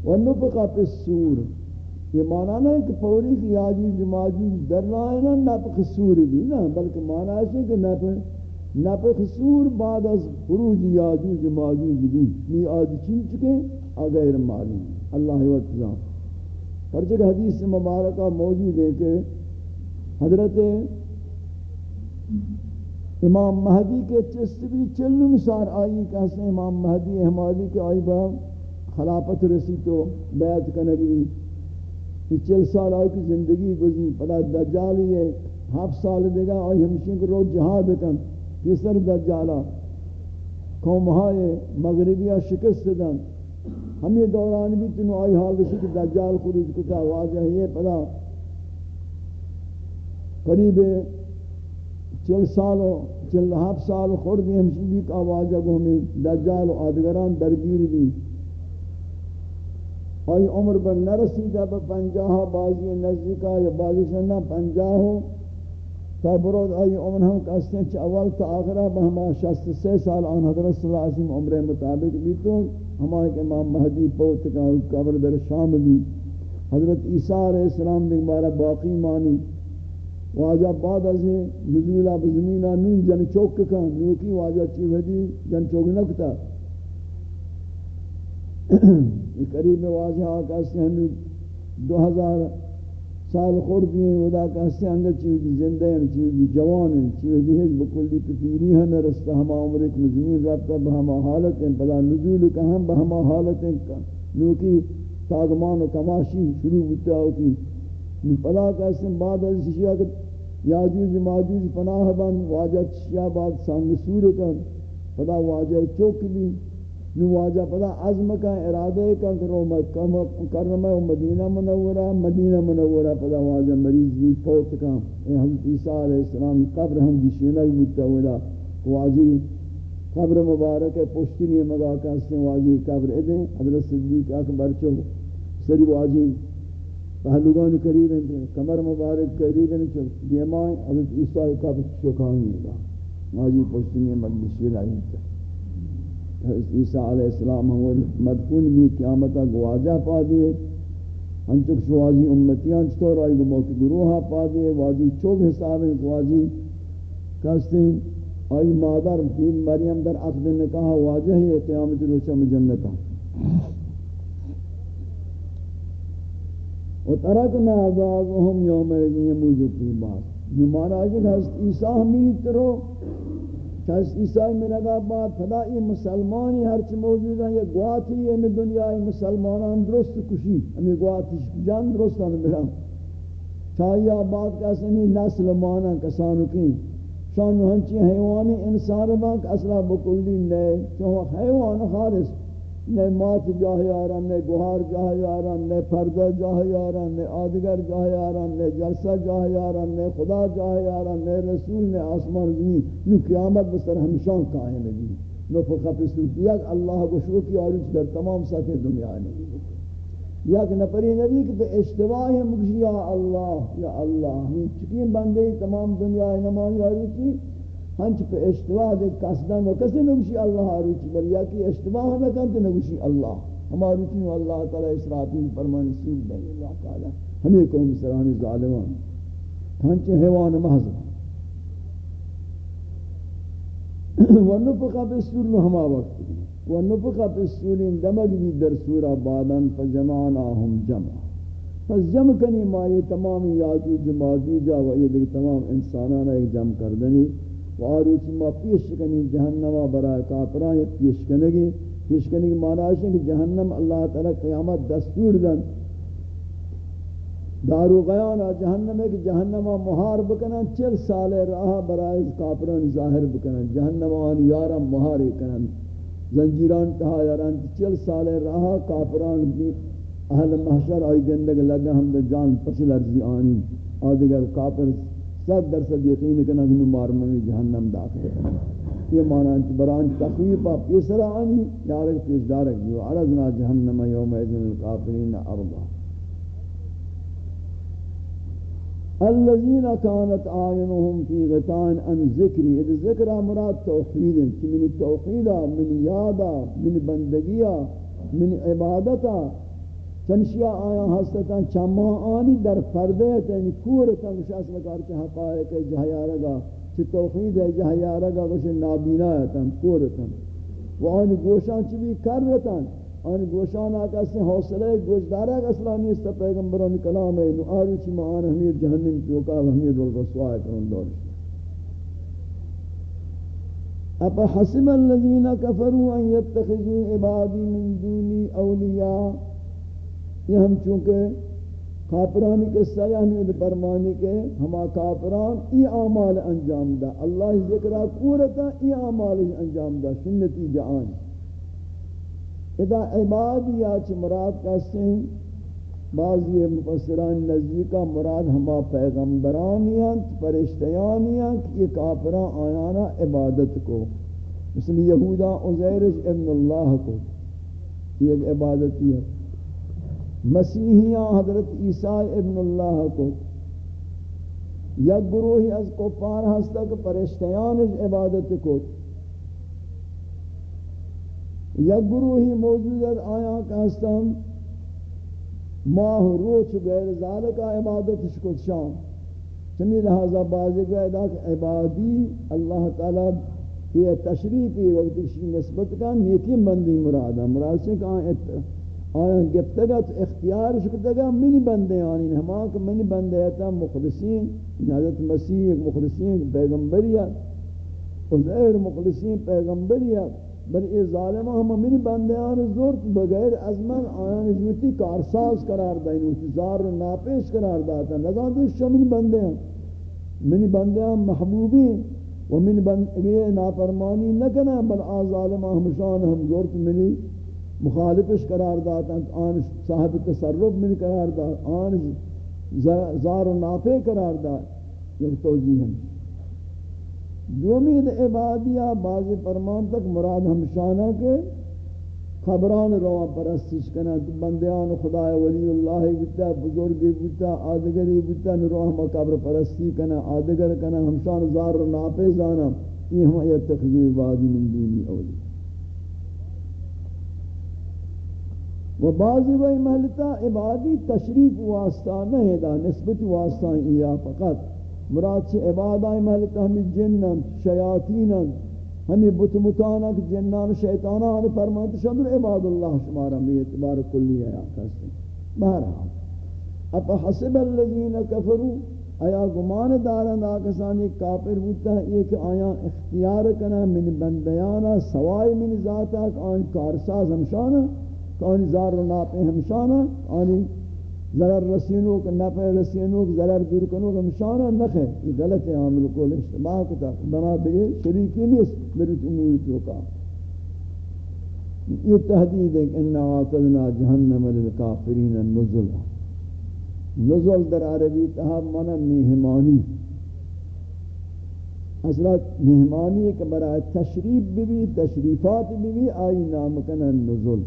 Speaker 1: ونفقا پی السور. یہ معنی نہیں کہ پوری کی یاجوج ماجوج در رائے نہ نپخ سور بھی نہ بلکہ معنی ہے کہ نپخ نپخ سور بعد از خروج یاجوج ماجوج بھی. می آج چین چکے اغیر معلوم اللہ وقت پر جگہ حدیث مبارکہ موجود ہے کہ حضرت امام مہدی کے چست بھی چلم سار آئی کہتے امام مہدی احمالی کے آئی با خلافت رسی تو بیعت کنگی۔ کہ چل سال آئی کی زندگی گزی پدا دجالی ہے۔ ہف سال دے گا آئی ہمشین کو روز جہاد کن۔ کسر دجالا۔ قومہائے مغربیہ شکست دن۔ ہمیں دوران بھی تنو آئی حال رسی کہ دجال خروج کتا واضح ہے، پدا قریب چل سال چل ہف سال خوردی ہمشین بھی کا واضح کو ہمیں دجال و آدگران درگیر بھی آئی عمر پر نرسیدہ با پنجاہ بازی نزدیکا، یا بازی سننا پنجاہ تا برود آئی عمر ہم کہتے ہیں چھ اول تا آخرہ با ہما شست سے سال آن حضرت صلی اللہ علیہ وسلم عمر مطابق بھی تو ہمارے امام مہدی پوت کا قبر در شام بھی حضرت عیسیٰ علیہ السلام دیکھ بارہ باقی مانی. واجہ بعد از نزولہ بزمینہ نون جن چوک کن نوکی واجہ چی ودی جن چوک نکتا۔ <clears throat> یہ قریب واجہ آقا سے ہم دو ہزار سال خورد ہیں ودا کہتے ہیں انگر چیزی زندہ ہیں چیزی جوان ہیں چیزی حضب کلی تفیری ہیں رستہ ہما عمر ایک مزمین رابطہ بہما حالت ہیں بلا نزول کا ہم بہما حالت ہیں۔ نوکی ساگمان و تماشی شروع بتا ہوتی پدا کہتے ہیں بعد از شیعہ کہ یاجوج ماجوج پناہ بند، واجہ شیعہ بعد سانگ سور کر پدا واجہ چوک بھی نو واجہ پدا عزم کا ارادہ کا کرو مکہ کرم مدینہ منورہ مدینہ منورہ پدا واجہ مریض بھی فوت کا اے حضرت عیسیٰ علیہ السلام قبر ہم گشینہ بودتا ہوئے واجی قبر مبارک پشتی نہیں مگا کہستے واجی قبر ادھیں حضرت صدیق اکبر چو، سری واجی پہلوگان قریب ہیں، کمر مبارک قریب ہیں چو دیمائیں حضرت عیسیٰ قبر چکائیں گا واجی پشتی نہیں مگشی رہی تھا عیسیٰ علیہ السلام ہم مدفون بھی قیامتہ گواجہ پا دیئے ہم چک شواجی امتیان چطور آئی گو موقع گروہا پا دیئے واجی چوک حساب ہیں گواجی کہستے ہیں، آئی مادر مریم در عقد نکاح واجہ ہے، قیامت روچہ میں جنتا وترکنا بعضهم يومئذ يموج في بعض نمارا جب عیسیٰ ہمیں ترو چاہس عیسیٰ میں رگا بعد فدائی مسلمانی ہرچ موجود ہیں، یہ گواتی ہے میں دنیای مسلمانان درست کشی، ہمیں گواتی جان درست ہم برام چاہیے آباد کا سنی نسل مانا کسانو کی شان ہنچی حیوانی انسان بانک اصلا بکلی نئے چاہو حیوان خالص۔ نہ مات جاہ یاران، نہ گوہار جاہ یاران، نہ پردہ جاہ یاران، نہ آدگر جاہ یاران، نہ جلسہ جاہ یاران، نہ خدا جاہ یاران، نہ رسول، نہ آسمان زمین. نو قیامت بسر ہمشان کائیں لگی نو فقط سلطیت اللہ کو شروع کی آرچ در تمام سطح دنیا نے. یک نفری نبی کہ بے اشتباہ مکشی یا اللہ یا اللہ، ہم چکین بندے تمام دنیا نمانی آرچی ہنچ پہ اشتباہ دے قصدان و کسی نگوشی اللہ ہاں روچی بل یا کی اشتباہ ہمیں کنتے نگوشی اللہ ہمارا روچی اللہ تعالی اسرافیل فرمانی سیب دے اللہ تعالی ہمیں قوم سرانی ظالمان ہنچ حیوان محض <coughs> ونفقہ بالسور ہما وقت ونفقہ بالسور دمگ بھی در سورہ بادن فجمعناہم جمع پس جمع کنی ما یہ تمام یاجوج ماجوجہ و یہ دیکھ تمام انسانانا ایک جمع کردنی واروچ ما پیش کنی جہنم برای کافران پیش کنگی پیش کنی معنی ہے کہ جہنم اللہ تعالی قیامت دستور دن۔ دارو غیان جہنم ہے کہ جہنم مہار بکنن، چل سال راہ برای کافران ظاہر بکنن۔ جہنم آن یارم مہار کنن۔ زنجیران تہا یاران، چل سال راہ کافران بھی اہل محشر آئی گندگ لگا ہم جان پسل ارزی آنی۔ آدھگر کافر صد درصد یقین کنا کہ مار میں جہنم داخل ہے۔ یہ معنی ہے بران تخویف پیسر آنی یارک پیش دارک جو عرضنا جہنم یوم اذن القافرین ارضا الذين كانت اعينهم في غطاء عن ذكري اذ ذکر مراد توحید من توحید من یادا من بندگیہ، من عبادتا چنشیا آیا ہستتا چما آنی در فردے پردے تنی کورتا گشاس مکار کے حقائق جہیا رگا چی توحید ہے جہیا رگا گوش نابینا ہے تن و آنی گوشان چی بھی کر رتا آنی گوشان آکا سے حوصلے گوش دارا گا اصلا نیستا پیغمبران کلام ہے نو آرو چی ما آن ہمیر جہنم چوکا و ہمیر رول رسوائی کرن دورش اپا حسب الذین کفروا ان یتخذوا عبادی من دونی اولیاء یہ ہم چونکہ کافران کے سیاہ نے فرمانے کے ہما کافران ای اعمال انجام دا۔ اللہ ذکرہ کورتا ای اعمال انجام دا۔ سنتی جان اذا عباد یا چ مراد کہتے ہیں، بعضی مفسران نزدیکا مراد ہما پیغمبرانیاں فرشتیانیاں یہ کافران آیانا عبادت کو۔ مثل یہودا عزیرش ابن اللہ کو۔ یہ ایک عبادتی ہے۔ مسیحیاں حضرت عیسیٰ ابن اللہ کو یا گروہی از کفار ہستا کہ پرشتیان عبادت کو یا گروہی موجود آیا کہ ہستا ہم ماہ روچ غیر ذالکہ عبادت شکت شام چمی لہذا بازی کو ادا کہ عبادی اللہ تعالی یہ تشریفی وقت کی نسبت کا نیکی بندی مرادہ مراد سے کہ آیا گفتگا تو اختیار شکتگا منی بندے آنی ہما کہ منی بندے آتا مخلصین حضرت مسیح مخلصین پیغمبریت عزیر مخلصین پیغمبریت بل یہ ظالمہ ہم منی بندے آن زورت بغیر از من آیان جوتی کارساز قرار دائن انتظار و ناپیش قرار داتا نظام دوش شو منی بندے ہیں۔ منی بندے ہیں محبوبی و منی بندے نافرمانی نکنا بل آن ظالمہ ہمشان ہم زورت منی مخالفش قرار داتا آن صاحب تصرف من قرار داتا آن زار و ناپے قرار داتا یہ توجیہ ہے۔ دومید عبادیہ، بعض فرمان تک مراد ہمشانہ کے خبران روا پرستش کنا بندیان خدا ولی اللہ بتا بزرگی بتا آدگری بتا نروح مقابر پرستی کنا آدگر کنا ہمشان زار و ناپے زانا یہ ہم یتخذو عبادی من دونی اولی۔ و بعضی وی محلتا عبادی تشریف واسطہ نہیں دا، نسبت واسطہ ایا فقط۔ مراد سے عبادہ محلتا ہمیں جنن، شیاطینن ہمیں بتمتانا کہ جنان، شیطانان فرمانتا شدر عباد اللہ شمارا میں اعتبار کلی ہے آکھاستے بہرحال، اپا حسب اللذین کفروا آیا گمان دارن آکسانی کافر ہوتا ہے یہ کہ آیا اختیار کنا من بندیانا، سوائی من ذاتا کہ آن کارساز ہمشانا۔ کانی زار و ناپے ہمشانا آنی ضرر رسینو کہ نفع رسینو کہ ضرر دور کنو کہ ہمشانا نخے، یہ غلط ہے عامل کو اجتماع کتا بنا دے شریکی نیست میری اموری توکا یہ تحدید ہے کہ انہا آتدنا جہنم للکافرین النزل۔ نزل در عربی تحب منا میہمانی اصلات مہمانی کہ برای تشریف بھی، تشریفات بھی آئی نام کنا نزل۔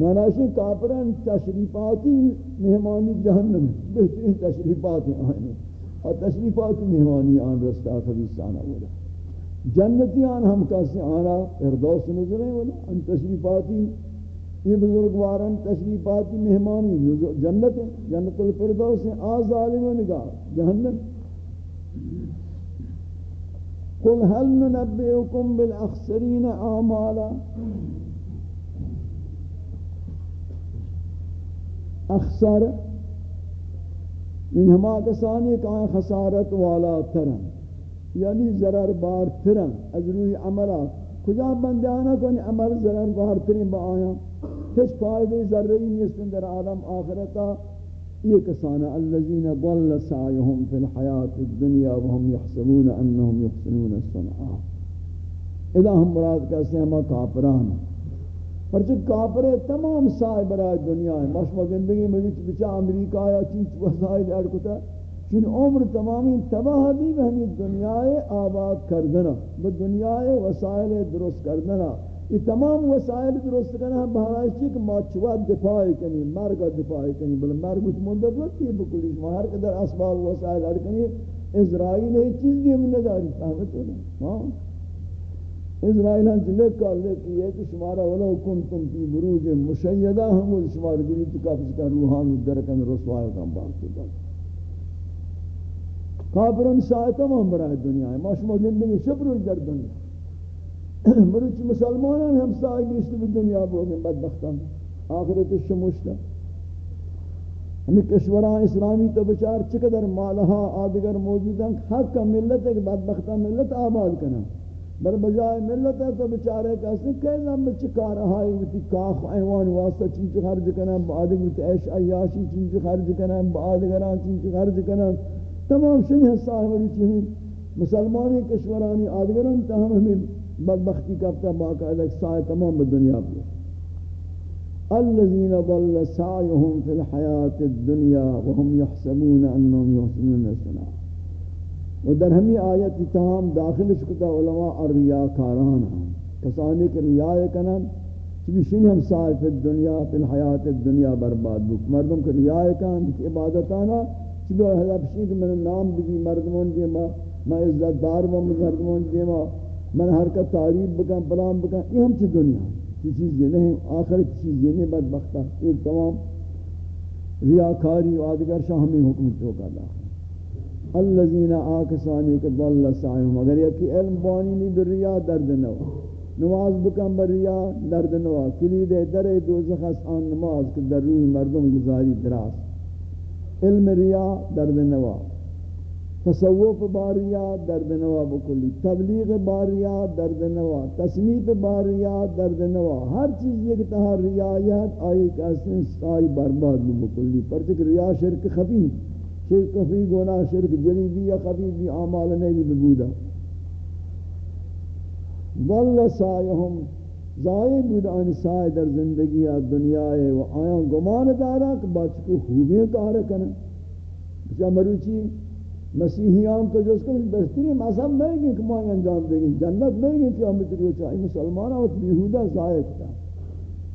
Speaker 1: معنی کافران تشریفاتی مہمانی جہنم بہترین تشریفات آئیں اور تشریفات مہمانی آن رستہ خبیصانہ ہوگا جنتیان ہم کسی آنا اردوس نظر ہیں ولا ان تشریفاتی، یہ بزرگواران تشریفاتی مہمانی جنت ہیں، جنت الفردوس ہیں۔ آز ظالم نگاہ جہنم۔ قل هل ننبئكم بالاخسرين اعمالا اخسر ان ہما کسانی کہ خسارت والا ترن یعنی ضرر بار ترن، از روی عملہ کجا بندیانا کنی عمل ضرر بار ترین با آیا؟ کچھ فائدے ذرعی نیستن در عالم آخرتا. یہ کسانا الذین ضل سعیهم فی الحیات الدنیا وهم یحسبون انهم یحسنون الصنعا اذا ہم مراد کہتے ہیں ہما کافرانا پرچہ کافر تمام سائے برای دنیا ہے مشمع زندگی میں بچا امریکہ آیا چیچ وسائل اڑکتا چون عمر تمامی تباہ بھی بہمی دنیا آباد کردنا۔ دنیا وسائل درست کردنا۔ یہ تمام وسائل درست کرنا ہم بہرائش چی کہ ما چوات دفاعی کنی مرگا دفاعی کنی۔ بلے مرگ اس مندت وقت یہ بکلی شما ہر قدر اسباب وسائل اڑکنی اسرائیل ہے چیز بھی ہم نداری فهمت ہونا ہاں۔ اسرائیل ہن چلے کال لے کہ یہ کہ شمارا ولو کنتم فی بروج مشیدہ ہم وہ شمار گری تو کافر کا روحان درکن رسوائے کا بات کے بعد کافرن سائے تمام برای دنیا ہے، ما شما زندگی شبر در دنیا <clears throat> مروچ مسلمانان ہم سائے گیشت بھی دنیا بوگیں بدبختان، آخرت شموشتا۔ ہمیں کشوران اسلامی تو بچار چقدر مالہا آدگر موجود ہیں حق کا ملت ہے کہ بدبختان ملت آباد کرنا بر بجائے ملت ہے تو بچارے کہتے ہیں کہ نام بچے کارہائی ہوتی کاخ، ایوان واسطہ چیز خرج کرنا بعدگ ہوتی عیش، عیاشی چیز خرج کرنا بعدگران چیز خرج کرنا تمام شنی حصہ ہے چیز مسلمانی، کشورانی، آدگران تاہم ہمیں بدبختی کرتا، باقاعدہ سائے تمام دنیا پر الذين ضل سعيهم في الحياة الدنيا وهم يحسبون أنهم يحسنون صنعا و در ہمی آیت تمام داخل شکتا علماء الریاکاران ہیں کسانی کے ریاء کنن چبی شنی ہم صاحب الدنیا فی الحیات الدنیا برباد بک. مردم کے ریاء کنن کی عبادتانا چبی حضب شنی من نام بگی مردمان دیما میں عزت دار و مردمان دیما من حرکت تعریب بکن، پلان بکن، یہ ہم چی دنیا؟ کی چیز یہ نہیں، آخر چیز یہ نہیں بدبختہ یہ تمام ریاکاری و آدگر شاہ ہمیں حکم چوکا داخل الذين آکسانی کے ضل سعیهم اگر یکی علم بانی نہیں بریا درد نو. نماز بکن بریا درد نو. کلید در دوزخ اس آن نماز کہ در روح مردم گزاری دراز علم ریا درد نو. تصوف باریا درد نوا بکلی. تبلیغ باریا درد نوا تصنیف باریا درد نوا ہر چیز ایک تہا ریایت آئی کہتے سائی برباد بکلی. پرچک ریا شرک خفی. شرک خفی گناہ شرک جلیبی یا خفی بھی آمال نہیں ببودا واللہ سائیہم ظاہر بود آن سائے در زندگی دنیا ہے و آیاں گمان دارا کہ بچ کو خوبیں کار کریں بچہ مروچی مسیحیان تو جس کو بہترین مذہب نہیں گی کہ ماں انجام دیں گے جنت نہیں گی قیامت روچا یہ مسلمان اور بیہودہ ضائق تھا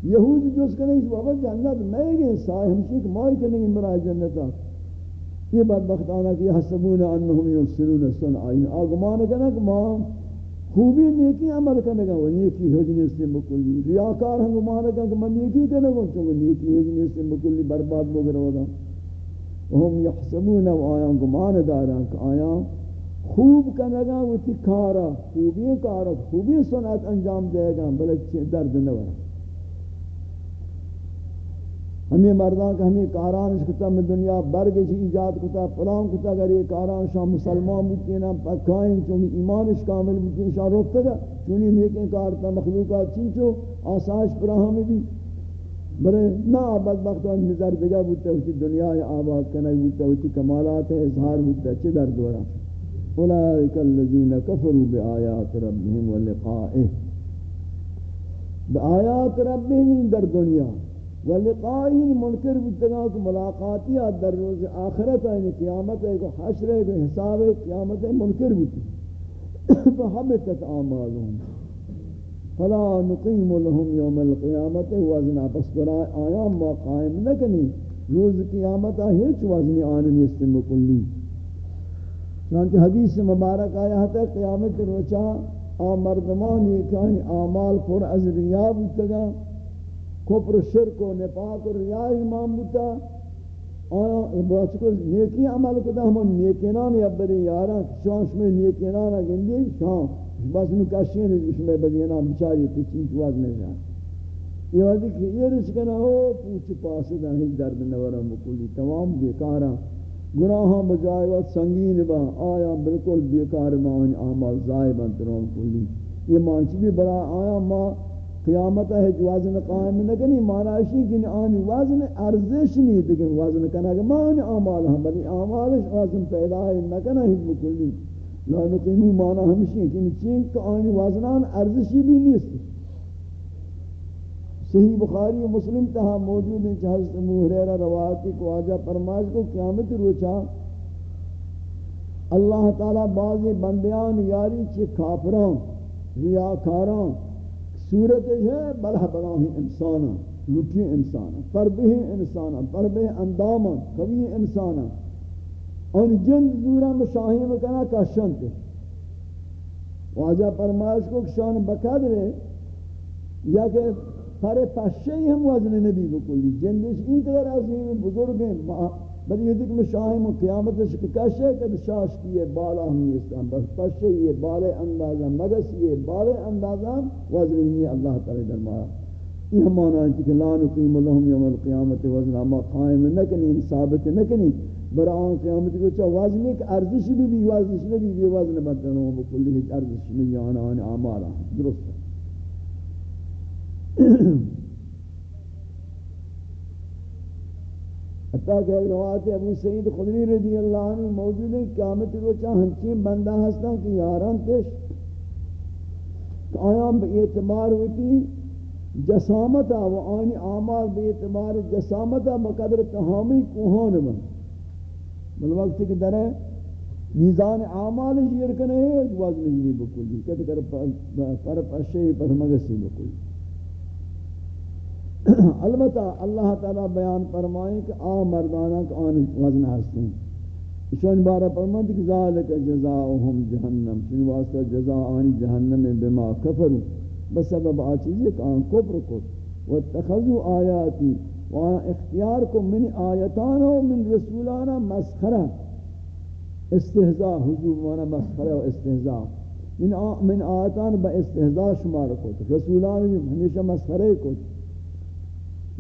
Speaker 1: یہود جس کو نہیں بابا جنت نہیں گی سائے ہمشی کہ ماں کہ نہیں مرا جنتا یہ بدبخت آنا کہ حسبون انہم یحسنون سن آئین آگمان کہنا کہ ماں خوبی نیکی عمل کرنے گا وہ نیکی حجنی سے مکلی، ریاکار ہم گمان کہنا کہ میں نیکی کرنے گا چونکہ نیکی حجنی سے مکلی برباد بگر ہوگا وهم يحسبون وآيان گمان داران کہ آیان خوب کنگا وہ تکارا خوبی کارا، خوبی سنت انجام دے گا، بلکہ درد نورا ہمیں مردان کا ہمیں کاران اس کتا میں دنیا برگ چی، ایجاد کتا پلان کتا، اگر یہ کاران شاہ مسلمان بودتی نا پکائیں چونکہ ایمان اس کامل بودتی شاہ روکتا گا، چونی نیکیں کارتا مخلوقات چیچو آسائش پراہمی بھی۔ برے نا بدبختان نظر دگا بودتا، ہوتی دنیا آباد کنک بودتا، ہوتی کمالات اظہار بودتا، چی در دورا اولئک الذین کفروا بآیات ربهم ولقائه بآیات ربهم در دنیا۔ ولقائه منکر بودتا کہ ملاقاتی در روز آخرت ہے قیامت ہے کو حشر ہے کو حساب ہے قیامت ہے منکر بودتا فحبتت آمالهم فلا نقیم لهم یوم القیامت وزنا پس برای آیام ما قائم نکنی روز قیامت ہیچ وزنی آن نیست مکلی چنانچہ حدیث مبارک آیا ہے قیامت روچا آ مردمان یہ کہ اعمال پر از ریا بودتا کفر شرک و نفاق و ریا امام بودتا آیا باچ کو نیکی عمل کتا ہم نیکینان یا بری یاران. شانش میں نیکینان گندی شان بس نو کشین اس میں بدینا بیچاری پیچھے چواز نہیں جان یہ وادی کہ یہ رسکنا ہو پوچھ پاس دا ہی درد نورا مکلی تمام بیکارا گناہاں بجائے وقت سنگین با، آیا بالکل بیکار ما ان اعمال ضائع بن کلی. یہ مانچ بھی بڑا آیا ما قیامت ہے وزن قائم نہ کنی مانا اسی کہ آن وزن ارزش نہیں لیکن وزن کنا کہ ما ان اعمال ہم بلی اعمال وزن پیدا ہے، نہ کنا ہی مکلی لا نقیمی معنی ہمشی کہ چین کہ آئین وازنان ارزشی بھی نہیں صحیح بخاری و مسلم تہا موجود ہیں کہ حضرت محریرہ روایتی کو آجا فرمائش کو قیامت روچا اللہ تعالی بعض بندیان یاری چھ کافران ریاکاران صورت ہے، بلہ بلاہی انسانا لٹھی انسانا پربہ انسانا پربہ انداما قوی انسانا ان جن زورا مشاہی مکنا کشن تے واجہ فرمائش کو شان بقدر ہے یا کہ پر پشے ہم وزن نبی بکلی۔ جن جندش این قدر عظیم بزرگ ہیں بلی یہ دیکھ مشاہم و قیامت شک کشے کہ شاش کیے بالا ہم نیستان بس پشے یہ بالے اندازہ مگس یہ بالے اندازہ وزن ہی اللہ تعالی درمایا یہ معنی ہے کہ لا نقیم لهم یوم القیامت وزن ما قائم نکنی ثابت نکنی برای آن قیامت کو چا وزن ایک ارزش بھی بھی وزنش نہیں بھی وزن بدن بکلی ہیچ ارزش نہیں آن آن آمالا درست ہے حتیٰ کہ روایت ابو سعید خدری رضی اللہ عنہ موجود ہے قیامت کو چا ہنچین بندہ ہستا کہ یاران تش۔ آیام بے اعتبار ہوتی جسامتا و آنی آمال بے اعتبار جسامتا بقدر تحامی کوہان بند بل وقت کہ در میزان اعمال یہ کرنے ہے وزن نہیں بکلی کہ کر پر پشے پر مگسی بکل بکلی <clears throat> البتہ اللہ تعالی بیان فرمائے کہ آ مردانہ کا آن وزن ہستیں۔ اشان بارہ فرمائے کہ ذالک جزاؤہم جہنم۔ چن واسطہ جزا آن جہنم بما کفروا۔ بسبب آچیزی کہ آن کفر کت واتخذوا آیاتی۔ وہاں اختیار کو من آیتانا و من رسولانا مسخرہ۔ استهزاء حضور مانا مسخرہ و استهزاء من آیتان با استهزاء شمار کت رسولان ہمیشہ مسخرہ کت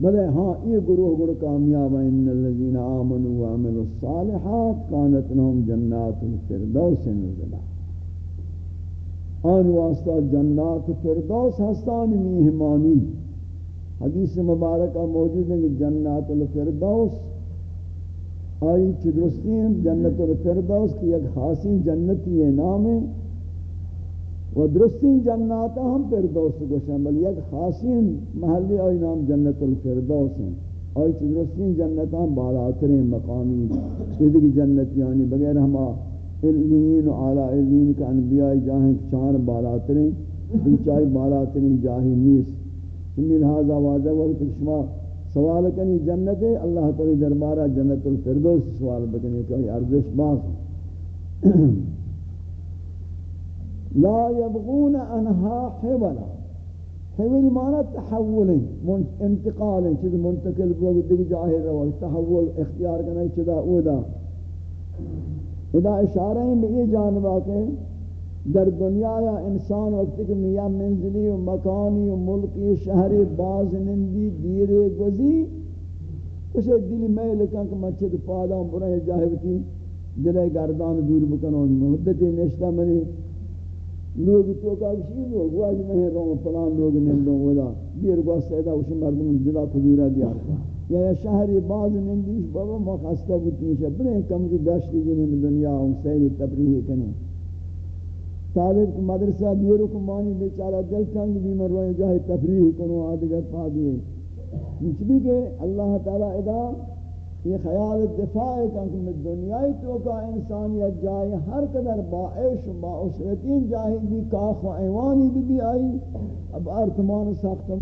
Speaker 1: بلے ہاں یہ گروہ گروہ کامیاب ہیں، ان الذين آمنوا وعملوا الصالحات كانت لهم جنات الفردوس نزلا۔ آن واسطہ جنات فردوس ہستان میہمانی۔ حدیث مبارکہ موجود ہے کہ جنات الفردوس، آئی چدرستین جنت الفردوس کی ایک خاصی جنتی نام ہے و درستین جنات ہم فردوس گوشن بل یک خاصین محلی آئی نام جنت الفردوس ہیں۔ آئی چی چدرستین جنت ہم بالاترین مقامی ادھر جنت یعنی بغیر ہما علین و اعلی علین کا انبیاء جاہیں چار بالاترین بنچائی بالاترین جاہی نیس انہی لہذا واضح وقت شما سوال کنی جنت ہے، اللہ تعالی دربارہ جنت الفردوس سوال بکنی کہ ارزش باس لا يبغون انها حولا حول معنی تحول انتقال، چیز منتقل بلوگ دیکھ جاہر رو تحول، اختیار کرنا چدا اودا ادا اشارہ ہیں یہ جانبا کہ در دنیا یا انسان وقت کہ میاں منزلی و مکانی و ملکی شہری باز نندی دیرے گزی اسے دل میں لکھا کہ میں مچھد پادا ہوں برای جاہبتی دلے گردان دور بکنوں مدتی نشتہ منی یعنی لوگ تو کا شیر لوگ واج نہیں رہوں پلان لوگ نہیں لوں ودا. دیر گوا سیدا اس مردم دلا کھجورا دیا یا یعنی شہری باز نندیش بابا ما خستہ بودتی شبنے کم کی گشتی جنہیں دنیا ہوں سیلی تبریح کریں طالب کو مدرسہ بیرو کو مانی بیچارہ دل تنگ بھی مر جاہے تفریح کنو آدھگر پا دیئے نچ بھی کہ اللہ تعالیٰ ادا یہ خیال دفاع ہے کہ میں دنیای تو کا انسانیت جائے ہر قدر با عیش و با اسرتین جاہی بھی کاخ و ایوانی بھی بھی آئی اب ارتمان ساختمان